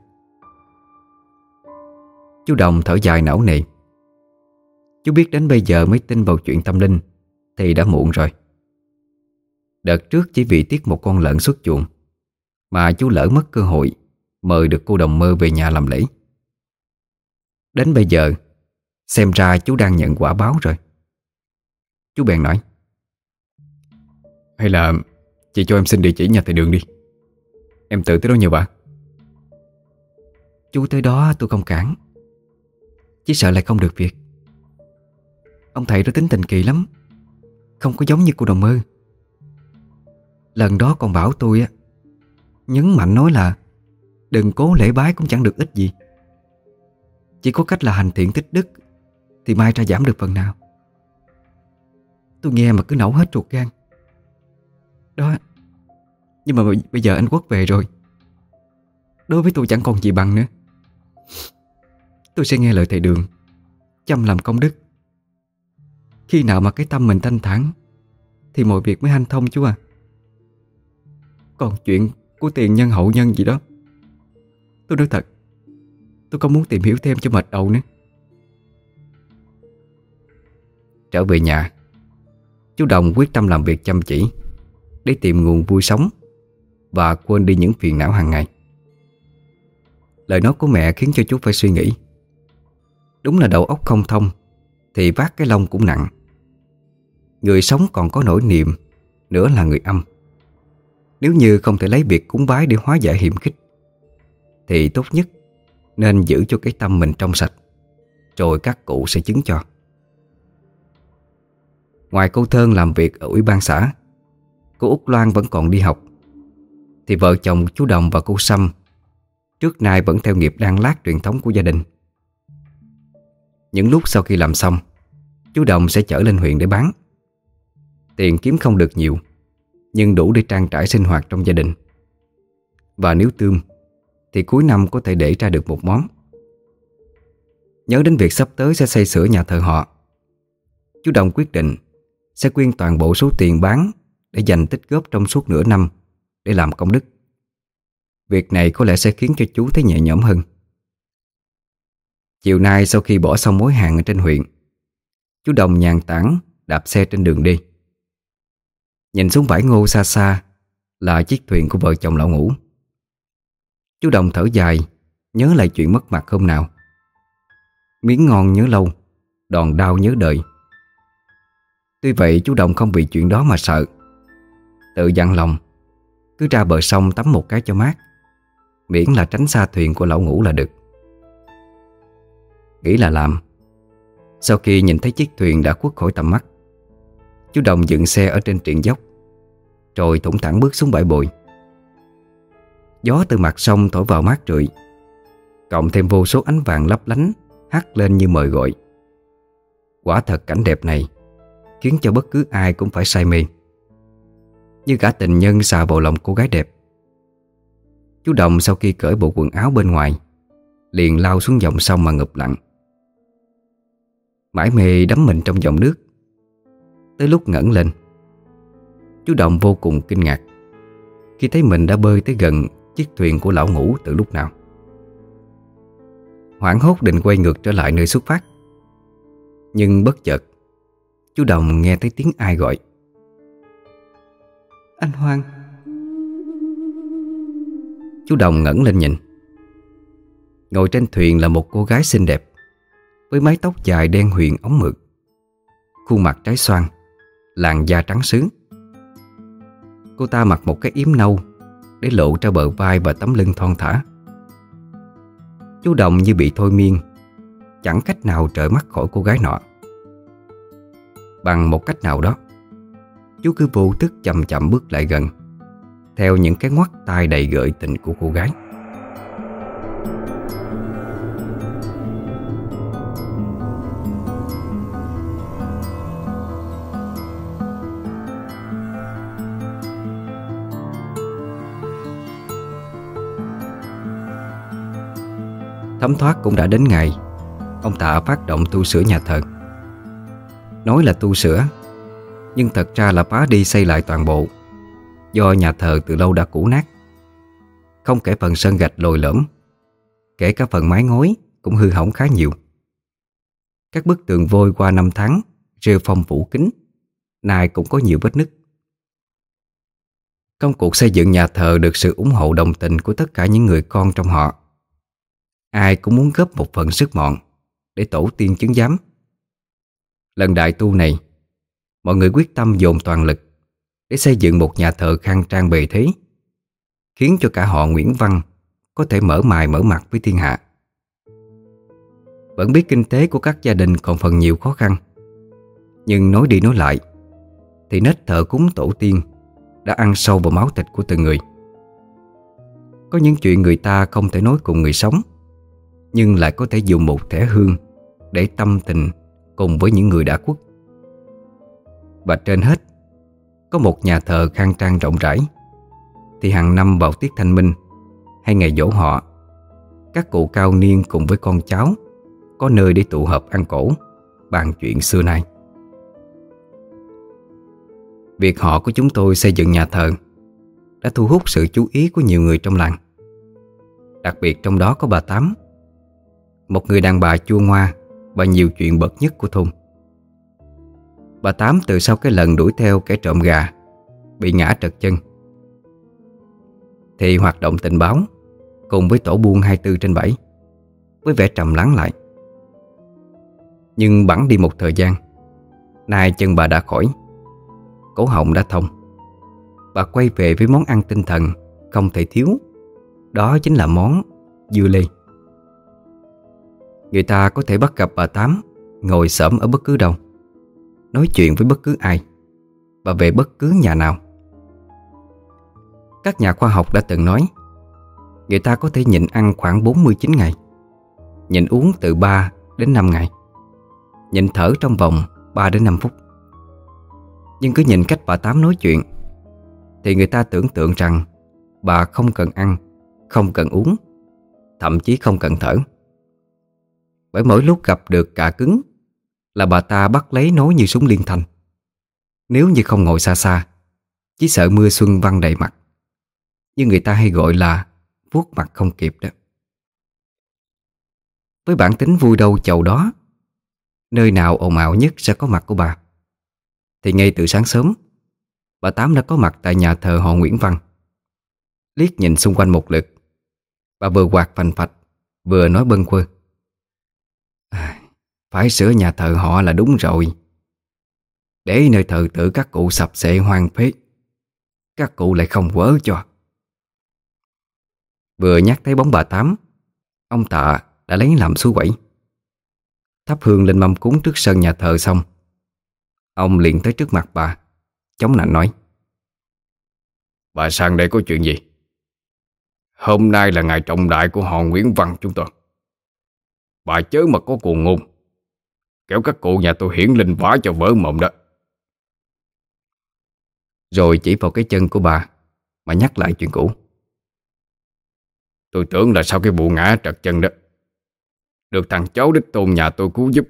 Chú Đồng thở dài não nề. Chú biết đến bây giờ mới tin vào chuyện tâm linh Thì đã muộn rồi. Đợt trước chỉ vì tiếc một con lợn xuất chuồng Mà chú lỡ mất cơ hội Mời được cô đồng mơ về nhà làm lễ. Đến bây giờ, Xem ra chú đang nhận quả báo rồi. Chú bèn nói. Hay là Chị cho em xin địa chỉ nhà thầy đường đi. Em tự tới đó nhờ bà. Chú tới đó tôi không cản. Chỉ sợ lại không được việc. Ông thầy đó tính tình kỳ lắm. Không có giống như cô đồng mơ. Lần đó còn bảo tôi á, Nhấn mạnh nói là Đừng cố lễ bái cũng chẳng được ích gì. Chỉ có cách là hành thiện tích đức Thì mai ra giảm được phần nào. Tôi nghe mà cứ nổ hết ruột gan. Đó, Nhưng mà bây giờ anh Quốc về rồi. Đối với tôi chẳng còn gì bằng nữa. Tôi sẽ nghe lời thầy Đường, Chăm làm công đức. Khi nào mà cái tâm mình thanh thản, Thì mọi việc mới hanh thông chú à. Còn chuyện của tiền nhân, hậu nhân gì đó, Tôi nói thật, Tôi không muốn tìm hiểu thêm cho mệt đầu nữa. Trở về nhà. Chú Đồng quyết tâm làm việc chăm chỉ, Để tìm nguồn vui sống Và quên đi những phiền não hàng ngày. Lời nói của mẹ khiến cho chú phải suy nghĩ. Đúng là đầu óc không thông, Thì vác cái lông cũng nặng. Người sống còn có nỗi niềm, Nữa là người âm. Nếu như không thể lấy việc cúng bái Để hóa giải hiểm khích, Thì tốt nhất Nên giữ cho cái tâm mình trong sạch, Rồi các cụ sẽ chứng cho. Ngoài cô Thơn làm việc ở ủy ban xã, Cô Út Loan vẫn còn đi học. Thì vợ chồng chú Đồng và cô Sâm, Trước nay vẫn theo nghiệp đan lát truyền thống của gia đình. Những lúc sau khi làm xong, Chú Đồng sẽ chở lên huyện để bán. Tiền kiếm không được nhiều, Nhưng đủ để trang trải sinh hoạt trong gia đình. Và nếu tươm, Thì cuối năm có thể để ra được một món. Nhớ đến việc sắp tới sẽ xây sửa nhà thờ họ, Chú Đồng quyết định sẽ quyên toàn bộ số tiền bán Để dành tích góp trong suốt nửa năm Để làm công đức. Việc này có lẽ sẽ khiến cho chú thấy nhẹ nhõm hơn. Chiều nay sau khi bỏ xong mối hàng ở trên huyện, Chú Đồng nhàn tản đạp xe trên đường đi. Nhìn xuống bãi ngô xa xa Là chiếc thuyền của vợ chồng lão ngủ. Chú Đồng thở dài, Nhớ lại chuyện mất mặt hôm nào. Miếng ngon nhớ lâu, Đòn đau nhớ đời. Tuy vậy chú Đồng không bị chuyện đó mà sợ. Tự dặn lòng, Cứ ra bờ sông tắm một cái cho mát. Miễn là tránh xa thuyền của lão ngủ là được. Nghĩ là làm. Sau khi nhìn thấy chiếc thuyền đã khuất khỏi tầm mắt, Chú Đồng dựng xe ở trên triện dốc, Rồi thủng thẳng bước xuống bãi bồi. Gió từ mặt sông thổi vào mát rượi, Cộng thêm vô số ánh vàng lấp lánh Hắt lên như mời gọi. Quả thật cảnh đẹp này Khiến cho bất cứ ai cũng phải say mê. Như cả tình nhân xà vào lòng cô gái đẹp. Chú Đồng sau khi cởi bộ quần áo bên ngoài, Liền lao xuống dòng sông mà ngập lặng. Mãi mê đắm mình trong dòng nước. Tới lúc ngẩng lên, Chú Đồng vô cùng kinh ngạc Khi thấy mình đã bơi tới gần Chiếc thuyền của lão ngủ từ lúc nào. Hoảng hốt định quay ngược trở lại nơi xuất phát, Nhưng bất chợt Chú Đồng nghe thấy tiếng ai gọi. Anh Hoang Chú Đồng ngẩng lên nhìn. Ngồi trên thuyền là một cô gái xinh đẹp Với mái tóc dài đen huyền ống mượt. Khuôn mặt trái xoan Làn da trắng sứ Cô ta mặc một cái yếm nâu Để lộ ra bờ vai và tấm lưng thon thả. Chú Đồng như bị thôi miên Chẳng cách nào trở mắt khỏi cô gái nọ Bằng một cách nào đó. Chú cứ vô thức chậm chậm bước lại gần, Theo những cái ngoắt tay đầy gợi tình của cô gái. Thấm thoát cũng đã đến ngày, Ông Tạ phát động tu sửa nhà thờ. Nói là tu sửa. Nhưng thật ra là phá đi xây lại toàn bộ, Do nhà thờ từ lâu đã cũ nát. Không kể phần sân gạch lồi lõm, Kể cả phần mái ngói Cũng hư hỏng khá nhiều. Các bức tường vôi qua năm tháng, Rêu phong phủ kính Này cũng có nhiều vết nứt. Công cuộc xây dựng nhà thờ được sự ủng hộ đồng tình của tất cả những người con trong họ. Ai cũng muốn góp một phần sức mọn Để tổ tiên chứng giám. Lần đại tu này. Mọi người quyết tâm dồn toàn lực Để xây dựng một nhà thờ khang trang bề thế, Khiến cho cả họ Nguyễn Văn Có thể mở mài mở mặt với thiên hạ. Vẫn biết kinh tế của các gia đình còn phần nhiều khó khăn, Nhưng nói đi nói lại Thì nết thờ cúng tổ tiên Đã ăn sâu vào máu thịt của từng người. Có những chuyện người ta không thể nói cùng người sống, Nhưng lại có thể dùng một thẻ hương Để tâm tình cùng với những người đã khuất. Và trên hết, có một nhà thờ khang trang rộng rãi, thì hàng năm vào tiết thanh minh hay ngày dỗ họ, các cụ cao niên cùng với con cháu có nơi để tụ họp ăn cổ, bàn chuyện xưa nay. Việc họ của chúng tôi xây dựng nhà thờ đã thu hút sự chú ý của nhiều người trong làng. Đặc biệt trong đó có bà Tám, một người đàn bà chua ngoa và nhiều chuyện bật nhất của thôn. Bà Tám từ sau cái lần đuổi theo kẻ trộm gà, bị ngã trật chân thì hoạt động tình báo cùng với tổ buôn 24 trên 7 với vẻ trầm lắng lại. Nhưng bẵng đi một thời gian, Nay chân bà đã khỏi, Cổ họng đã thông Bà quay về với món ăn tinh thần Không thể thiếu, Đó chính là món dưa lê Người ta có thể bắt gặp bà Tám Ngồi sẫm ở bất cứ đâu. Nói chuyện với bất cứ ai. Và về bất cứ nhà nào. Các nhà khoa học đã từng nói, Người ta có thể nhịn ăn khoảng 49 ngày, Nhịn uống từ 3 đến 5 ngày, Nhịn thở trong vòng 3 đến 5 phút. Nhưng cứ nhìn cách bà Tám nói chuyện, Thì người ta tưởng tượng rằng Bà không cần ăn, Không cần uống, Thậm chí không cần thở bởi mỗi lúc gặp được cả cứng Là bà ta bắt lấy nối như súng liên thanh Nếu như không ngồi xa xa, Chỉ sợ mưa xuân văng đầy mặt. Như người ta hay gọi là vuốt mặt không kịp đó. Với bản tính vui đâu chầu đó, Nơi nào ồn ào nhất sẽ có mặt của bà. Thì ngay từ sáng sớm, Bà Tám đã có mặt tại nhà thờ họ Nguyễn Văn. Liếc nhìn xung quanh một lượt, Bà vừa quạt phành phạch, Vừa nói bâng quơ À, phải sửa nhà thờ họ là đúng rồi. Để nơi thờ tự các cụ sập xệ hoang phế, Các cụ lại không quớ cho. Vừa nhắc thấy bóng bà Tám, Ông Tạ đã lấy làm suối quẩy. Thắp hương lên mâm cúng trước sân nhà thờ xong, Ông liền tới trước mặt bà, Chống nạnh nói. Bà sang đây có chuyện gì? Hôm nay là ngày trọng đại của họ Nguyễn Văn chúng tôi. Bà chớ mà có cuồng ngôn. Kéo các cụ nhà tôi hiển linh vả cho vỡ mộng đó. Rồi chỉ vào cái chân của bà, Mà nhắc lại chuyện cũ. Tôi tưởng là sau cái vụ ngã trật chân đó, Được thằng cháu đích tôn nhà tôi cứu giúp.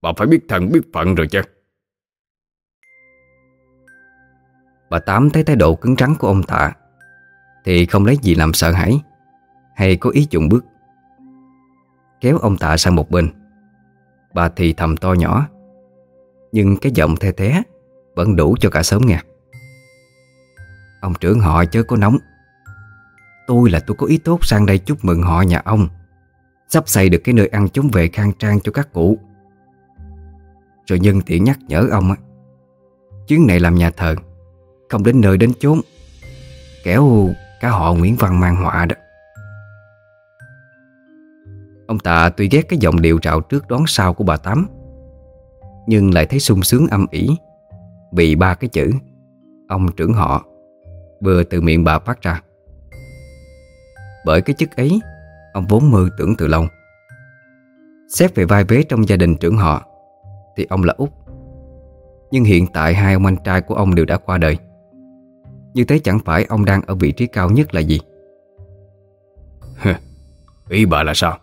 Bà phải biết thần biết phận rồi chứ. Bà Tám thấy thái độ cứng rắn của ông Tạ, Thì không lấy gì làm sợ hãi, Hay có ý chụng bước. Kéo ông Tạ sang một bên. Bà thì thầm to nhỏ, Nhưng cái giọng the thế Vẫn đủ cho cả sớm nghe. Ông trưởng họ chớ có nóng. Tôi là tôi có ý tốt sang đây chúc mừng họ nhà ông, Sắp xây được cái nơi ăn chúng về khang trang cho các cụ. Rồi nhân tiện nhắc nhở ông á, Chuyến này làm nhà thờ, Không đến nơi đến chốn, Kéo cả họ Nguyễn Văn mang họa đó. Ông Tạ tuy ghét cái giọng điệu trạo trước đón sau của bà Tám, Nhưng lại thấy sung sướng âm ỉ Vì ba cái chữ. Ông trưởng họ Vừa từ miệng bà phát ra. Bởi cái chức ấy, Ông vốn mơ tưởng từ lâu. Xét về vai vế trong gia đình trưởng họ, Thì ông là út. Nhưng hiện tại hai ông anh trai của ông đều đã qua đời. Như thế chẳng phải ông đang ở vị trí cao nhất là gì? Ý bà là sao?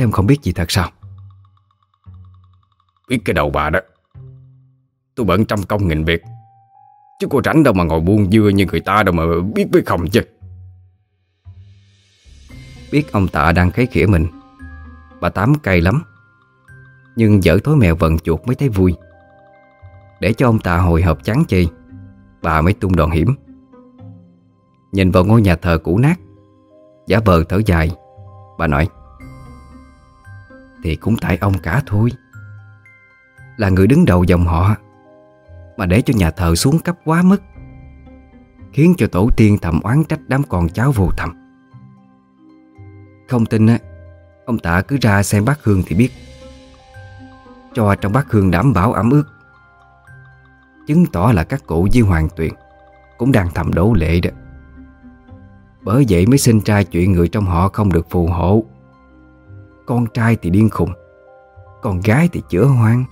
Thế em không biết gì thật sao? Biết cái đầu bà đó. Tôi bận trăm công nghìn việc. Chứ cô rảnh đâu mà ngồi buông dưa như người ta đâu mà biết với không chứ. Biết ông tạ đang khấy khỉa mình. Bà Tám cay lắm. Nhưng dở tối mèo vận chuột mới thấy vui. Để cho ông tạ hồi hộp chán chi Bà mới tung đòn hiểm. Nhìn vào ngôi nhà thờ cũ nát Giả vờ thở dài Bà nói thì cũng tại ông cả thôi. Là người đứng đầu dòng họ, Mà để cho nhà thờ xuống cấp quá mức, Khiến cho tổ tiên thầm oán trách đám con cháu vô thầm. Không tin á, Ông tạ cứ ra xem bát hương thì biết. Cho trong bát hương đảm bảo ẩm ướt, Chứng tỏ là các cụ với hoàng tuyền Cũng đang thầm đổ lệ đó. Bởi vậy mới sinh ra chuyện người trong họ không được phù hộ. Con trai thì điên khùng, Con gái thì chữa hoang.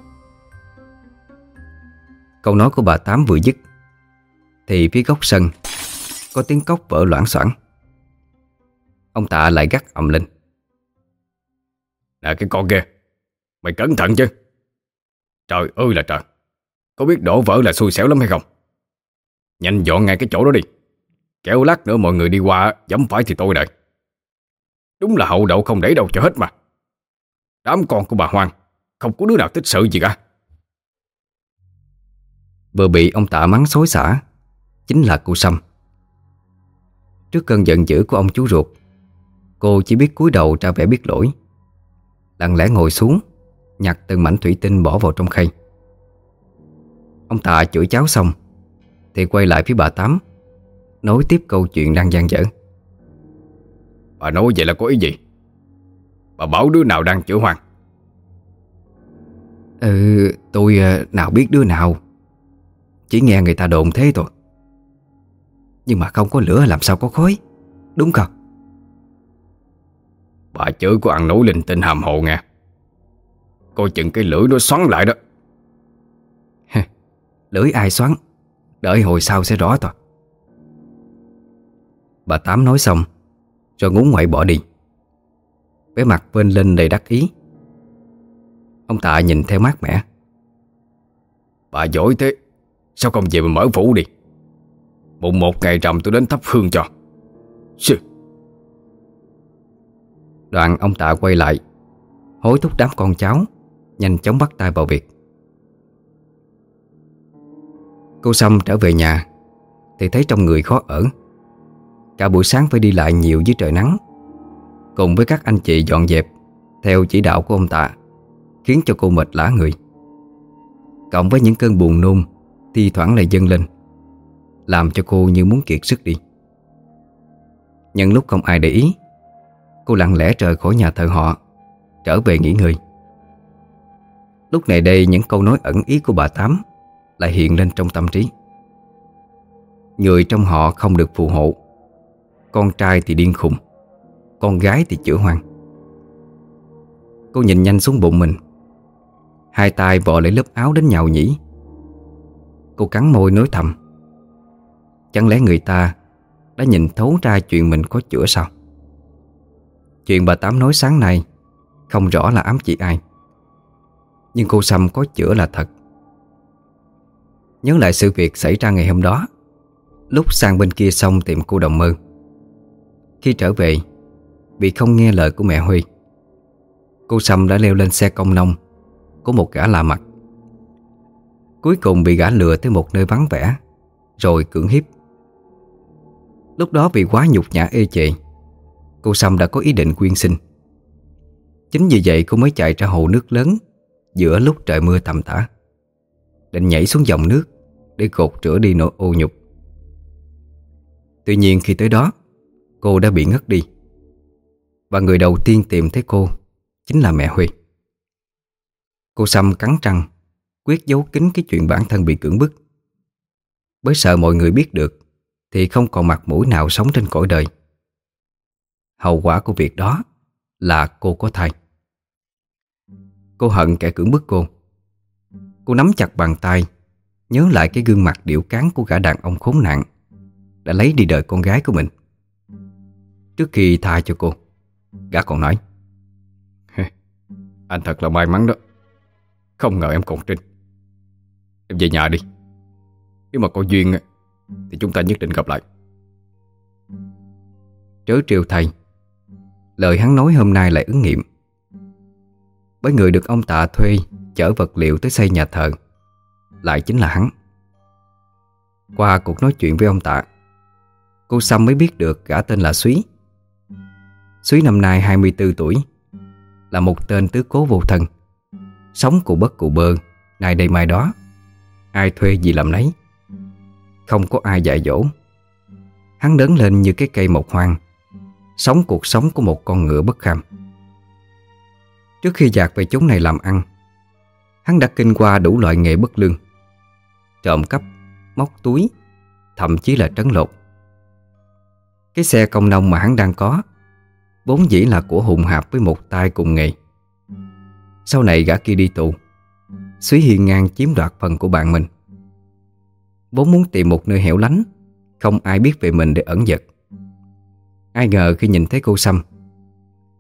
Câu nói của bà Tám vừa dứt, Thì phía góc sân Có tiếng cốc vỡ loãng soảng Ông tạ lại gắt ầm lên. Nè, cái con kia, Mày cẩn thận chứ. Trời ơi là trời, Có biết đổ vỡ là xui xẻo lắm hay không? Nhanh dọn ngay cái chỗ đó đi. Kéo lát nữa mọi người đi qua Dẫm phải thì tôi đợi. Đúng là hậu đậu không để đâu cho hết mà. Đám con của bà Hoàng Không có đứa nào tích sự gì cả. Vừa bị ông tạ mắng xối xả, Chính là cô Sâm. Trước cơn giận dữ của ông chú ruột, Cô chỉ biết cúi đầu ra vẻ biết lỗi. Lặng lẽ ngồi xuống, Nhặt từng mảnh thủy tinh bỏ vào trong khay. Ông tạ chửi cháu xong, Thì quay lại phía bà Tám Nối tiếp câu chuyện đang gian dở. Bà nói vậy là có ý gì? Bà bảo đứa nào đang chữa hoàng Ừ tôi ờ, nào biết đứa nào. Chỉ nghe người ta đồn thế thôi. Nhưng mà không có lửa làm sao có khói. Đúng không? Bà chửi của ăn nổi linh tinh hàm hộ nghe. Coi chừng cái lưỡi nó xoắn lại đó. Lưỡi ai xoắn? Đợi hồi sau sẽ rõ thôi. Bà Tám nói xong Rồi ngúng ngoại bỏ đi Vẻ mặt vên lên đầy đắc ý. Ông Tạ nhìn theo mát mẻ. Bà giỏi thế Sao không về mà mở phủ đi? Mùng một ngày rằm tôi đến thắp hương cho. Sư. Đoạn ông Tạ quay lại Hối thúc đám con cháu Nhanh chóng bắt tay vào việc. Cô Sâm trở về nhà Thì thấy trong người khó ở. Cả buổi sáng phải đi lại nhiều dưới trời nắng Cùng với các anh chị dọn dẹp, Theo chỉ đạo của ông Tạ, Khiến cho cô mệt lã người. Cộng với những cơn buồn nôn, Thi thoảng lại dâng lên, Làm cho cô như muốn kiệt sức đi. Nhân lúc không ai để ý, Cô lặng lẽ rời khỏi nhà thờ họ, Trở về nghỉ ngơi. Lúc này đây những câu nói ẩn ý của bà Tám Lại hiện lên trong tâm trí. Người trong họ không được phù hộ, Con trai thì điên khùng. Con gái thì chữa hoang. Cô nhìn nhanh xuống bụng mình. Hai tay vò lấy lớp áo đến nhào nhĩ. Cô cắn môi nói thầm. Chẳng lẽ người ta Đã nhìn thấu ra chuyện mình có chữa sao? Chuyện bà Tám nói sáng nay Không rõ là ám chỉ ai. Nhưng cô Sâm có chữa là thật. Nhớ lại sự việc xảy ra ngày hôm đó, Lúc sang bên kia xong tìm cô đồng mơ. Khi trở về vì không nghe lời của mẹ Huy. Cô Sâm đã leo lên xe công nông Của một gã lạ mặt. Cuối cùng bị gã lừa tới một nơi vắng vẻ, Rồi cưỡng hiếp. Lúc đó vì quá nhục nhã ê chệ Cô Sâm đã có ý định quyên sinh. Chính vì vậy cô mới chạy ra hồ nước lớn Giữa lúc trời mưa tầm tã, Định nhảy xuống dòng nước Để gột rửa đi nỗi ô nhục. Tuy nhiên khi tới đó, Cô đã bị ngất đi. Và người đầu tiên tìm thấy cô Chính là mẹ Huy Cô Sâm cắn răng, Quyết giấu kín cái chuyện bản thân bị cưỡng bức. Bởi sợ mọi người biết được Thì không còn mặt mũi nào sống trên cõi đời. Hậu quả của việc đó Là cô có thai. Cô hận kẻ cưỡng bức cô. Cô nắm chặt bàn tay, Nhớ lại cái gương mặt điệu cán của gã đàn ông khốn nạn Đã lấy đi đời con gái của mình. Trước khi tha cho cô Gã còn nói. Anh thật là may mắn đó. Không ngờ em còn Trinh. Em về nhà đi. Nếu mà có duyên Thì chúng ta nhất định gặp lại. Trớ triều thầy Lời hắn nói hôm nay lại ứng nghiệm. Bởi người được ông tạ thuê Chở vật liệu tới xây nhà thờ Lại chính là hắn. Qua cuộc nói chuyện với ông tạ Cô Sâm mới biết được gã tên là Súy Suý năm nay 24 tuổi Là một tên tứ cố vô thân. Sống cụ bất cụ bơ Nay đây mai đó Ai thuê gì làm nấy. Không có ai dạy dỗ. Hắn lớn lên như cái cây mộc hoang Sống cuộc sống của một con ngựa bất kham. Trước khi dạt về chốn này làm ăn Hắn đã kinh qua đủ loại nghề bất lương. Trộm cắp, móc túi Thậm chí là trấn lột. Cái xe công nông mà hắn đang có Vốn dĩ là của hùng hạp với một tay cùng nghề. Sau này gã kia đi tù Súy hiên ngang chiếm đoạt phần của bạn mình. Vốn muốn tìm một nơi hẻo lánh, Không ai biết về mình để ẩn giật. Ai ngờ khi nhìn thấy cô Sâm,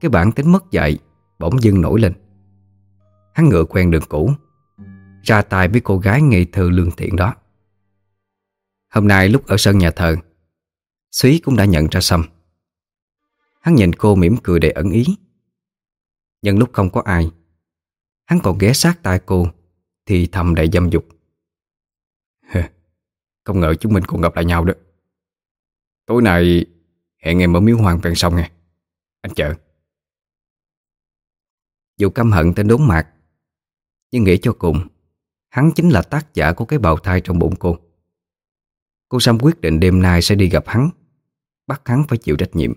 Cái bản tính mất dạy Bỗng dưng nổi lên. Hắn ngựa quen đường cũ, Ra tay với cô gái ngây thơ lương thiện đó. Hôm nay lúc ở sân nhà thờ Súy cũng đã nhận ra Sâm. Hắn nhìn cô mỉm cười để ẩn ý. Nhưng lúc không có ai, Hắn còn ghé sát tai cô, Thì thầm đầy dâm dục. Không ngờ chúng mình còn gặp lại nhau đó. Tối nay, Hẹn em ở miếu hoàng ven sông nghe Anh chờ. Dù căm hận tên đốn mạc, Nhưng nghĩ cho cùng, Hắn chính là tác giả của cái bào thai trong bụng cô. Cô Sam quyết định đêm nay sẽ đi gặp hắn, Bắt hắn phải chịu trách nhiệm.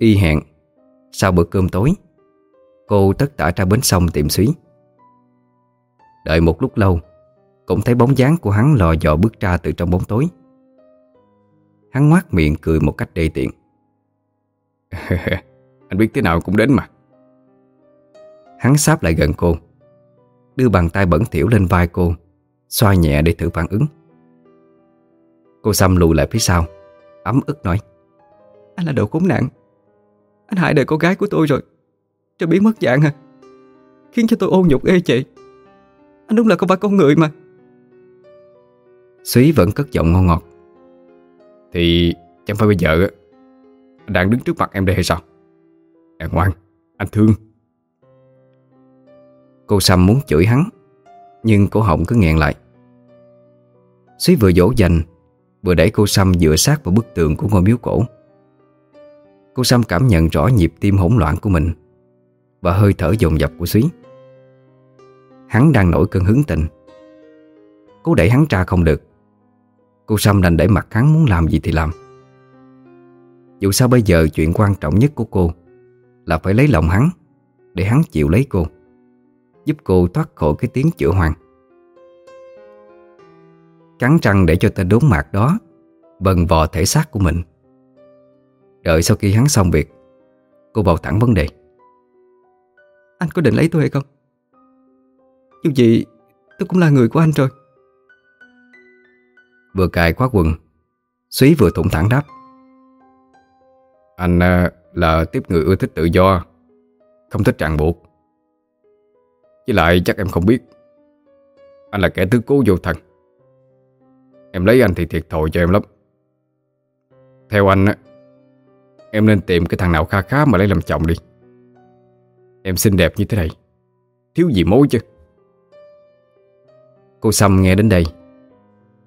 Y hẹn, Sau bữa cơm tối, Cô tất tả ra bến sông tìm suý Đợi một lúc lâu, Cũng thấy bóng dáng của hắn lò dò bước ra từ trong bóng tối. Hắn ngoác miệng cười một cách đê tiện. Anh biết thế nào cũng đến mà. Hắn sáp lại gần cô, Đưa bàn tay bẩn thỉu lên vai cô, Xoa nhẹ để thử phản ứng. Cô xăm lùi lại phía sau, Ấm ức nói, Anh là đồ khốn nạn. Anh hại đời cô gái của tôi rồi. Cho biến mất dạng à Khiến cho tôi ô nhục ê chị, Anh đúng là không phải con người mà. Súy vẫn cất giọng ngon ngọt. Thì chẳng phải bây giờ Anh đang đứng trước mặt em đây hay sao? Nè ngoan Anh thương. Cô Sâm muốn chửi hắn Nhưng cổ họng cứ nghẹn lại. Súy vừa dỗ dành Vừa đẩy cô Sâm dựa sát vào bức tường của ngôi miếu cổ. Cô Sam cảm nhận rõ nhịp tim hỗn loạn của mình Và hơi thở dồn dập của Súy Hắn đang nổi cơn hứng tình Cô đẩy hắn ra không được. Cô Sam đành để mặt hắn muốn làm gì thì làm. Dù sao bây giờ chuyện quan trọng nhất của cô Là phải lấy lòng hắn Để hắn chịu lấy cô, Giúp cô thoát khỏi cái tiếng chữa hoàng Cắn răng để cho tên đốn mạc đó bần vò thể xác của mình. Đợi sau khi hắn xong việc Cô vào thẳng vấn đề. Anh có định lấy tôi hay không? Dù gì tôi cũng là người của anh rồi. Vừa cài khóa quần Súy vừa thủng thẳng đáp. Anh uh, là tiếp người ưa thích tự do Không thích ràng buộc. Với lại chắc em không biết Anh là kẻ tứ cố vô thần. Em lấy anh thì thiệt thòi cho em lắm. Theo anh Em nên tìm cái thằng nào kha khá mà lấy làm chồng đi. Em xinh đẹp như thế này, Thiếu gì mối chứ? Cô Sâm nghe đến đây,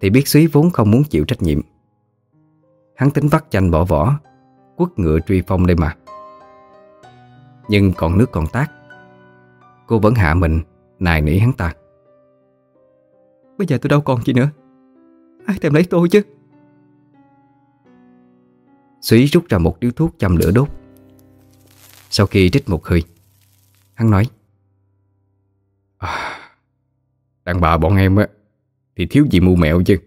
Thì biết Súy vốn không muốn chịu trách nhiệm. Hắn tính vắt chanh bỏ vỏ, Quất ngựa truy phong đây mà. Nhưng còn nước còn tác, Cô vẫn hạ mình, Nài nỉ hắn ta. Bây giờ tôi đâu còn gì nữa. Ai thèm lấy tôi chứ? Súy rút ra một điếu thuốc châm lửa đốt. Sau khi trích một hơi Hắn nói à, Đàn bà bọn em á Thì thiếu gì mưu mẹo chứ?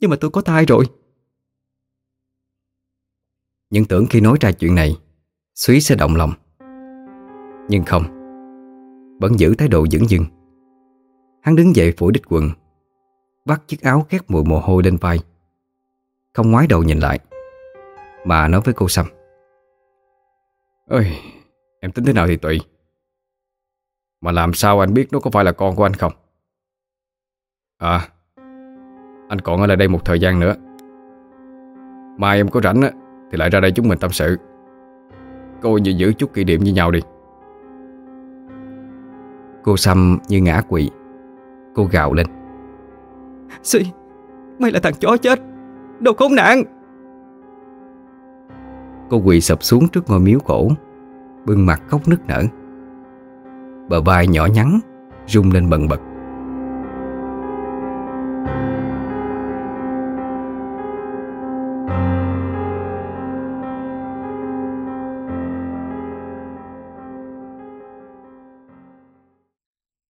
Nhưng mà tôi có thai rồi. Nhưng tưởng khi nói ra chuyện này Súy sẽ động lòng. Nhưng không Vẫn giữ thái độ dững dưng. Hắn đứng dậy phủi đích quần Vắt chiếc áo khét mùi mồ hôi lên vai Không ngoái đầu nhìn lại. Mà nói với cô Sâm. Ơi Em tính thế nào thì tùy. Mà làm sao anh biết nó có phải là con của anh không? À Anh còn ở lại đây một thời gian nữa. Mai em có rảnh á Thì lại ra đây chúng mình tâm sự. Coi như giữ chút kỷ niệm với nhau đi. Cô Sâm như ngã quỵ. Cô gào lên. Si Mày là thằng chó chết Đồ khốn nạn. Cô quỳ sập xuống trước ngôi miếu cổ, Bưng mặt khóc nức nở. Bờ vai nhỏ nhắn, rung lên bần bật.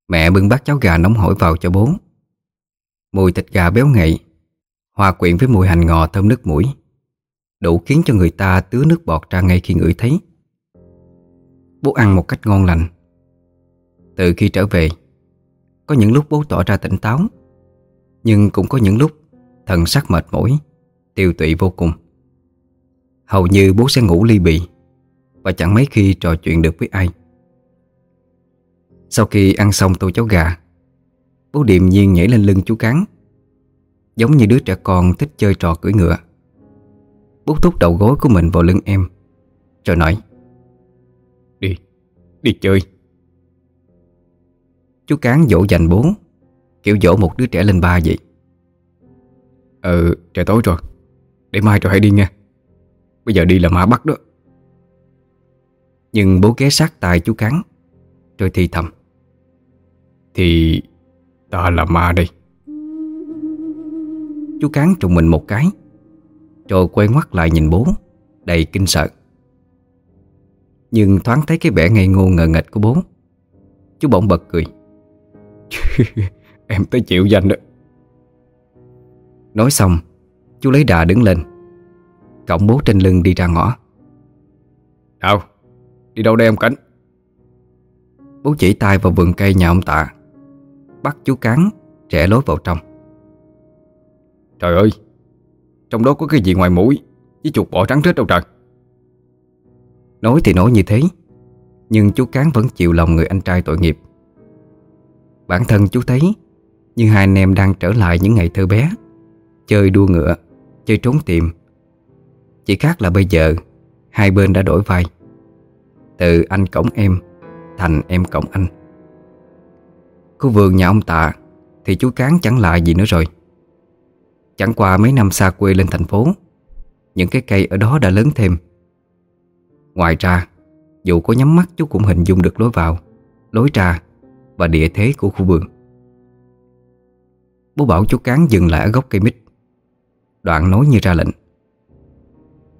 Mẹ bưng bát cháo gà nóng hổi vào cho bố. Mùi thịt gà béo ngậy Hòa quyện với mùi hành ngò thơm nước mũi. Đủ khiến cho người ta tứa nước bọt ra ngay khi ngửi thấy. Bố ăn một cách ngon lành. Từ khi trở về, Có những lúc bố tỏ ra tỉnh táo, Nhưng cũng có những lúc Thần sắc mệt mỏi, Tiêu tụy vô cùng. Hầu như bố sẽ ngủ ly bì, Và chẳng mấy khi trò chuyện được với ai. Sau khi ăn xong tô cháo gà, Bố điềm nhiên nhảy lên lưng chú Cán. Giống như đứa trẻ con thích chơi trò cưỡi ngựa. Bố thúc đầu gối của mình vào lưng em Rồi nói Đi, đi chơi. Chú Cán dỗ dành bố Kiểu dỗ một đứa trẻ lên ba vậy. Ừ, trời tối rồi Để mai rồi hãy đi nha. Bây giờ đi là ma bắt đó. Nhưng bố ghé sát tai chú Cán Rồi thì thầm Thì ta là ma đây Chú Cán trùng mình một cái. Rồi quay ngoắt lại nhìn bố Đầy kinh sợ. Nhưng thoáng thấy cái vẻ ngây ngô ngờ nghệch của bố. Chú bỗng bật cười. Em tới chịu danh đó. Nói xong Chú lấy đà đứng lên. Cổng bố trên lưng đi ra ngõ. Đâu Đi đâu đây em Cảnh? Bố chỉ tay vào vườn cây nhà ông Tạ Bắt chú cắn Trẻ lối vào trong Trời ơi, Trong đó có cái gì ngoài mũi, Với chuột bọ trắng rết đâu trời. Nói thì nói như thế, Nhưng chú Cán vẫn chịu lòng người anh trai tội nghiệp. Bản thân chú thấy, Như hai anh em đang trở lại những ngày thơ bé, Chơi đua ngựa, Chơi trốn tìm. Chỉ khác là bây giờ, Hai bên đã đổi vai. Từ anh cổng em, Thành em cổng anh. Khu vườn nhà ông Tạ, Thì chú Cán chẳng lại gì nữa rồi. Chẳng qua mấy năm xa quê lên thành phố Những cái cây ở đó đã lớn thêm. Ngoài ra Dù có nhắm mắt chú cũng hình dung được lối vào Lối ra Và địa thế của khu vườn. Bố bảo chú Cán dừng lại ở gốc cây mít. Đoạn nói như ra lệnh.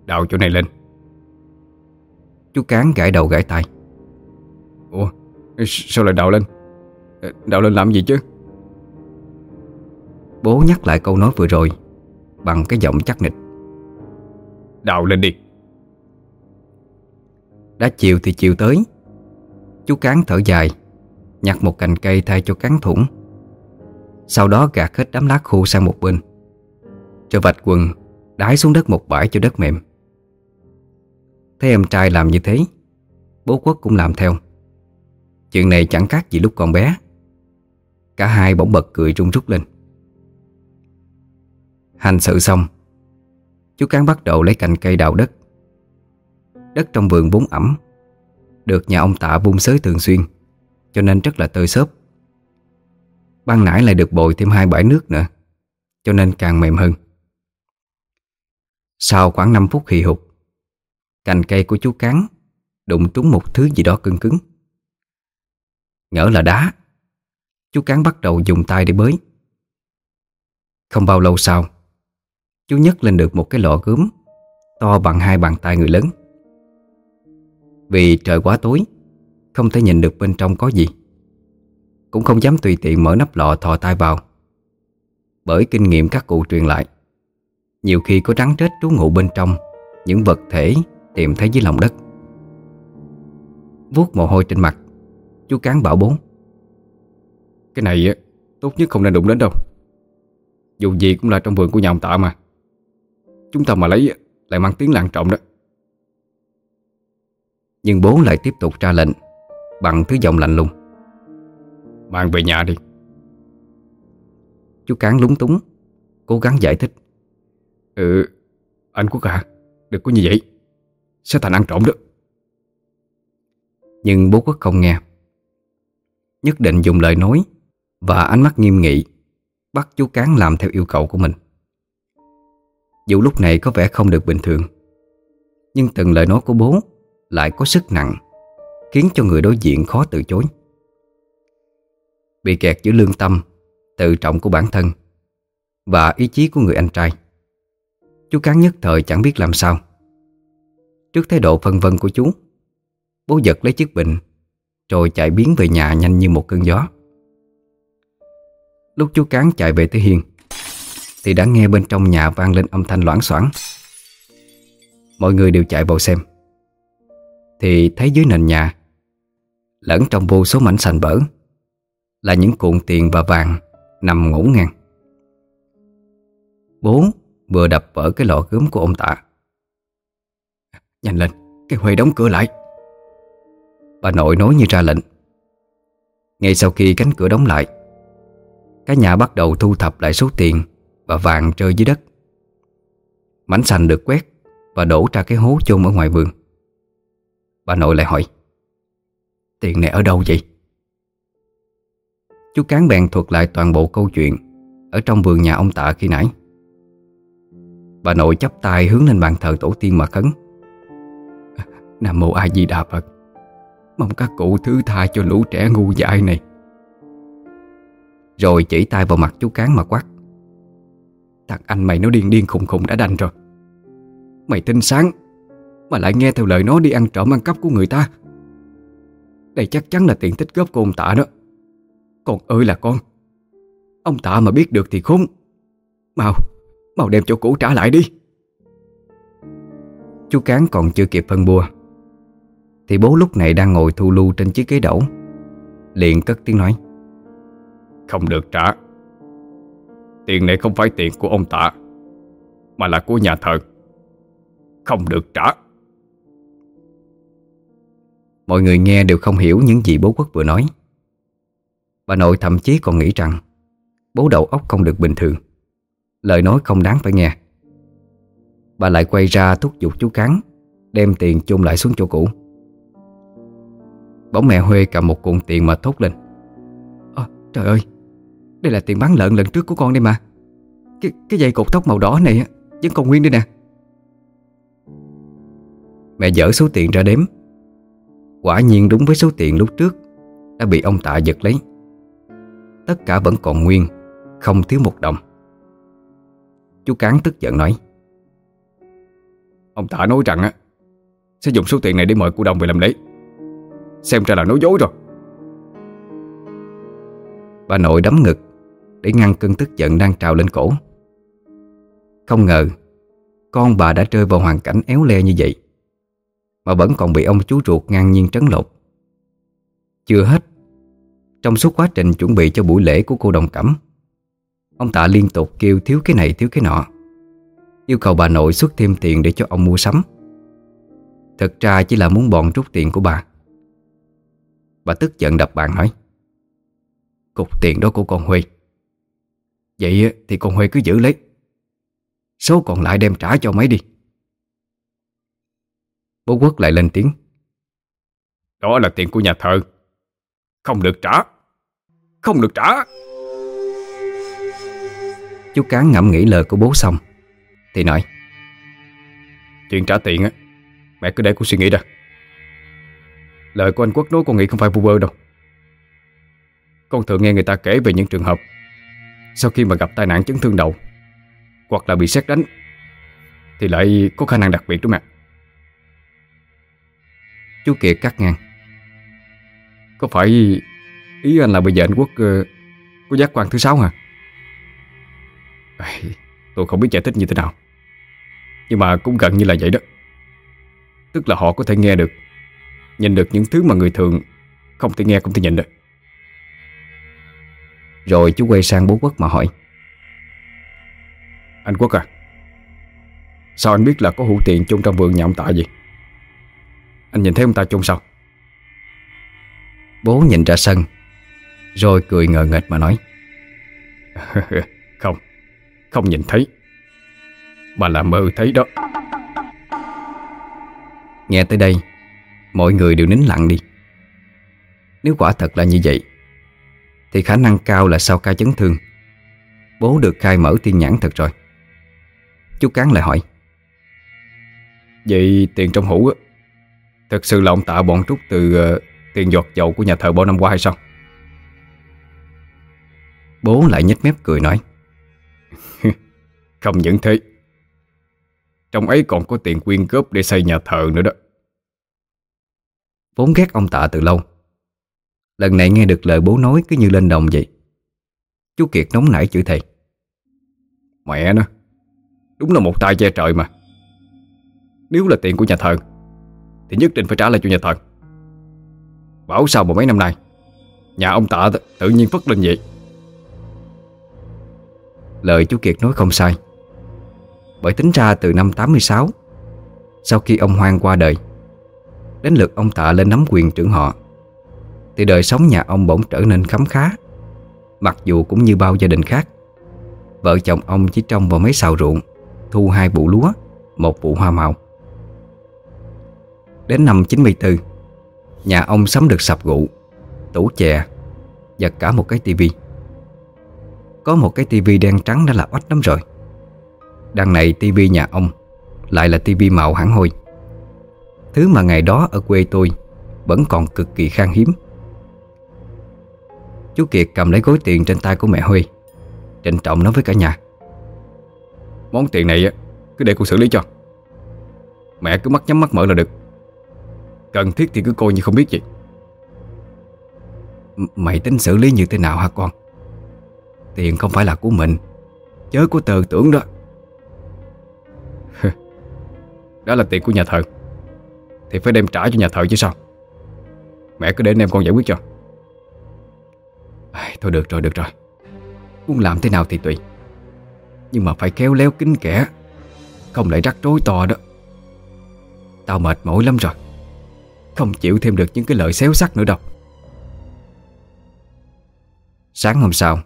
Đào chỗ này lên. Chú Cán gãi đầu gãi tay Ủa sao lại đào lên? Đào lên làm gì chứ Bố nhắc lại câu nói vừa rồi Bằng cái giọng chắc nịch. Đào lên đi. Đã chiều thì chiều tới. Chú Cán thở dài Nhặt một cành cây thay cho cán thủng. Sau đó gạt hết đám lá khô sang một bên. Cho vạch quần Đái xuống đất một bãi cho đất mềm. Thấy em trai làm như thế Bố quốc cũng làm theo. Chuyện này chẳng khác gì lúc còn bé. Cả hai bỗng bật cười rung rút lên Hành sự xong, Chú Cán bắt đầu lấy cành cây đào đất. Đất trong vườn vốn ẩm, Được nhà ông tạ vung xới thường xuyên, Cho nên rất là tơi xốp. Ban nãy lại được bồi thêm hai bãi nước nữa, Cho nên càng mềm hơn. Sau khoảng 5 phút hì hụt Cành cây của chú Cán Đụng trúng một thứ gì đó cứng cứng. Ngỡ là đá, Chú Cán bắt đầu dùng tay để bới. Không bao lâu sau Chú nhấc lên được một cái lọ gớm To bằng hai bàn tay người lớn. Vì trời quá tối, Không thể nhìn được bên trong có gì. Cũng không dám tùy tiện mở nắp lọ thò tay vào. Bởi kinh nghiệm các cụ truyền lại, Nhiều khi có rắn rết trú ngụ bên trong Những vật thể tìm thấy dưới lòng đất. Vuốt mồ hôi trên mặt, Chú cán bảo bốn Cái này tốt nhất không nên đụng đến đâu. Dù gì cũng là trong vườn của nhà ông Tạ mà. Chúng ta mà lấy Lại mang tiếng lạng trọng đó. Nhưng bố lại tiếp tục ra lệnh, Bằng thứ giọng lạnh lùng. Mang về nhà đi. Chú Cán lúng túng, Cố gắng giải thích. Ừ Anh Quốc à Đừng có như vậy. Sẽ thành ăn trộm đó. Nhưng bố Quốc không nghe. Nhất định dùng lời nói Và ánh mắt nghiêm nghị, Bắt chú Cán làm theo yêu cầu của mình. Dù lúc này có vẻ không được bình thường, Nhưng từng lời nói của bố Lại có sức nặng, Khiến cho người đối diện khó từ chối. Bị kẹt giữa lương tâm, Tự trọng của bản thân Và ý chí của người anh trai, Chú Cán nhất thời chẳng biết làm sao. Trước thái độ phân vân của chú, Bố giật lấy chiếc bình, Rồi chạy biến về nhà nhanh như một cơn gió. Lúc chú Cán chạy về tới hiên thì đã nghe bên trong nhà vang lên âm thanh loãng xoảng. Mọi người đều chạy vào xem. Thì thấy dưới nền nhà, Lẫn trong vô số mảnh sành bở, Là những cuộn tiền và vàng Nằm ngủ ngang. Bố vừa đập vỡ cái lọ gốm của ông tạ. Nhanh lên, Cái Huệ đóng cửa lại. Bà nội nói như ra lệnh. Ngay sau khi cánh cửa đóng lại Cả nhà bắt đầu thu thập lại số tiền và vàng rơi dưới đất. Mảnh sành được quét Và đổ ra cái hố chôn ở ngoài vườn. Bà nội lại hỏi, Tiền này ở đâu vậy? Chú Cán bèn thuật lại toàn bộ câu chuyện Ở trong vườn nhà ông Tạ khi nãy. Bà nội chắp tay hướng lên bàn thờ tổ tiên mà khấn, Nam mô A Di Đà Phật, Mong các cụ thứ tha cho lũ trẻ ngu dại này. Rồi chỉ tay vào mặt chú Cán mà quát Thằng anh mày nó điên điên khùng khùng đã đành rồi. Mày tin sáng, Mà lại nghe theo lời nó đi ăn trộm ăn cắp của người ta. Đây chắc chắn là tiện tích góp của ông Tạ đó. Con ơi là con, Ông Tạ mà biết được thì khốn. Mau Mau đem chỗ cũ trả lại đi. Chú Cán còn chưa kịp phân bua, Thì bố lúc này đang ngồi thu lưu trên chiếc ghế đẩu, Liền cất tiếng nói. Không được trả. Tiền này không phải tiền của ông Tạ Mà là của nhà thờ. Không được trả. Mọi người nghe đều không hiểu những gì bố quốc vừa nói. Bà nội thậm chí còn nghĩ rằng Bố đầu óc không được bình thường Lời nói không đáng phải nghe. Bà lại quay ra thúc giục chú Cán Đem tiền chôn lại xuống chỗ cũ. Bóng mẹ Huê cầm một cuộn tiền mà thốt lên. À, Trời ơi đây là tiền bán lợn lần trước của con đây mà. Cái, cái dây cột tóc màu đỏ này Vẫn còn nguyên đây nè. Mẹ dỡ số tiền ra đếm. Quả nhiên đúng với số tiền lúc trước Đã bị ông tạ giật lấy. Tất cả vẫn còn nguyên Không thiếu một đồng. Chú Cán tức giận nói. Ông Tạ nói rằng á Sẽ dùng số tiền này để mời cô đồng về làm lễ. Xem ra là nói dối rồi. Bà nội đấm ngực. Để ngăn cơn tức giận đang trào lên cổ. Không ngờ, Con bà đã rơi vào hoàn cảnh éo le như vậy, Mà vẫn còn bị ông chú ruột ngang nhiên trấn lột. Chưa hết, Trong suốt quá trình chuẩn bị cho buổi lễ của cô đồng cẩm Ông Tạ liên tục kêu thiếu cái này, thiếu cái nọ, Yêu cầu bà nội xuất thêm tiền để cho ông mua sắm. Thật ra chỉ là muốn bọn rút tiền của bà. Bà tức giận đập bàn nói, Cục tiền đó của con Huy Vậy thì con Huy cứ giữ lấy. Số còn lại đem trả cho mấy đi. Bố Quốc lại lên tiếng. Đó là tiền của nhà thờ. Không được trả. Không được trả. Chú Cán ngẫm nghĩ lời của bố xong Thì nói. Chuyện trả tiền á Mẹ cứ để cô suy nghĩ đã Lời của anh Quốc nói con nghĩ không phải vu vơ đâu. Con thường nghe người ta kể về những trường hợp sau khi mà gặp tai nạn chấn thương đầu Hoặc là bị xét đánh Thì lại có khả năng đặc biệt đúng không ạ Chú Kiệt cắt ngang Có phải Ý anh là bây giờ anh Quốc ờ, uh, Có giác quan thứ sáu hả? Tôi không biết giải thích như thế nào Nhưng mà cũng gần như là vậy đó. Tức là họ có thể nghe được Nhìn được những thứ mà người thường Không thể nghe không thể nhìn được. Rồi chú quay sang bố Quốc mà hỏi. Anh Quốc à Sao anh biết là có hũ tiền chung trong vườn nhà ông Tạ gì Anh nhìn thấy ông ta chôn sao? Bố nhìn ra sân Rồi cười ngờ nghệch mà nói. Không Không nhìn thấy Mà là mơ thấy đó. Nghe tới đây Mọi người đều nín lặng đi. Nếu quả thật là như vậy Thì khả năng cao là sau ca chấn thương. Bố được khai mở tiên nhãn thật rồi. Chú Cán lại hỏi. Vậy tiền trong hũ á Thật sự là ông tạ bọn trúc từ uh, tiền giọt dầu của nhà thờ bao năm qua hay sao? Bố lại nhếch mép cười nói. Không những thế Trong ấy còn có tiền quyên góp để xây nhà thờ nữa đó. Vốn ghét ông tạ từ lâu Lần này nghe được lời bố nói cứ như lên đồng vậy. Chú Kiệt nóng nảy chửi thầy Mẹ nó Đúng là một tay che trời mà. Nếu là tiền của nhà thờ Thì nhất định phải trả lại cho nhà thờ. Bảo sao mà mấy năm nay Nhà ông tạ tự nhiên phất lên vậy? Lời chú Kiệt nói không sai. Bởi tính ra từ năm 86 Sau khi ông Hoang qua đời Đến lượt ông Tạ lên nắm quyền trưởng họ thì đời sống nhà ông bỗng trở nên khấm khá. Mặc dù cũng như bao gia đình khác, Vợ chồng ông chỉ trông vào mấy xào ruộng, Thu hai vụ lúa, Một vụ hoa màu. Đến năm 94 Nhà ông sắm được sập gụ, Tủ chè Và cả một cái tivi. Có một cái tivi đen trắng đã là oách lắm rồi. Đằng này tivi nhà ông Lại là tivi màu hẳn hôi Thứ mà ngày đó ở quê tôi Vẫn còn cực kỳ khan hiếm. Chú Kiệt cầm lấy gói tiền trên tay của mẹ Huy Trịnh trọng nói với cả nhà. Món tiền này cứ để cô xử lý cho. Mẹ cứ mắt nhắm mắt mở là được. Cần thiết thì cứ coi như không biết gì Mày tính xử lý như thế nào hả con? Tiền không phải là của mình Chớ của tờ tưởng đó. Đó là tiền của nhà thờ. Thì phải đem trả cho nhà thờ chứ sao? Mẹ cứ để anh em con giải quyết cho Thôi được rồi được rồi. Muốn làm thế nào thì tùy. Nhưng mà phải khéo léo kín kẻ Không lại rắc rối to đó. Tao mệt mỏi lắm rồi. Không chịu thêm được những cái lời xéo sắc nữa đâu. Sáng hôm sau,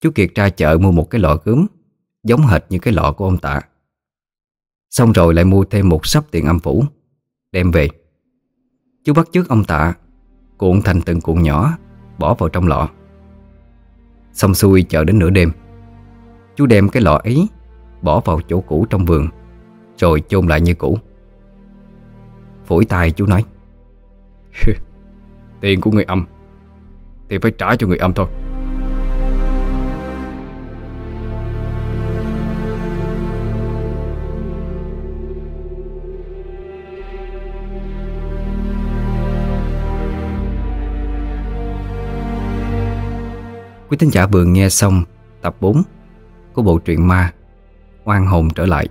Chú Kiệt ra chợ mua một cái lọ gớm Giống hệt như cái lọ của ông tạ. Xong rồi lại mua thêm một sắp tiền âm phủ, Đem về. Chú bắt chước ông tạ, Cuộn thành từng cuộn nhỏ Bỏ vào trong lọ. Xong xuôi chờ đến nửa đêm, Chú đem cái lọ ấy Bỏ vào chỗ cũ trong vườn, Rồi chôn lại như cũ. Phủi tay chú nói, Tiền của người âm, Thì phải trả cho người âm thôi. Quý thính giả vừa nghe xong tập 4 của bộ truyện ma Oan hồn trở lại,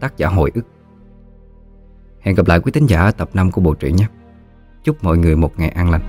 tác giả hồi ức. Hẹn gặp lại quý thính giả ở tập 5 của bộ truyện nhé. Chúc mọi người một ngày an lành.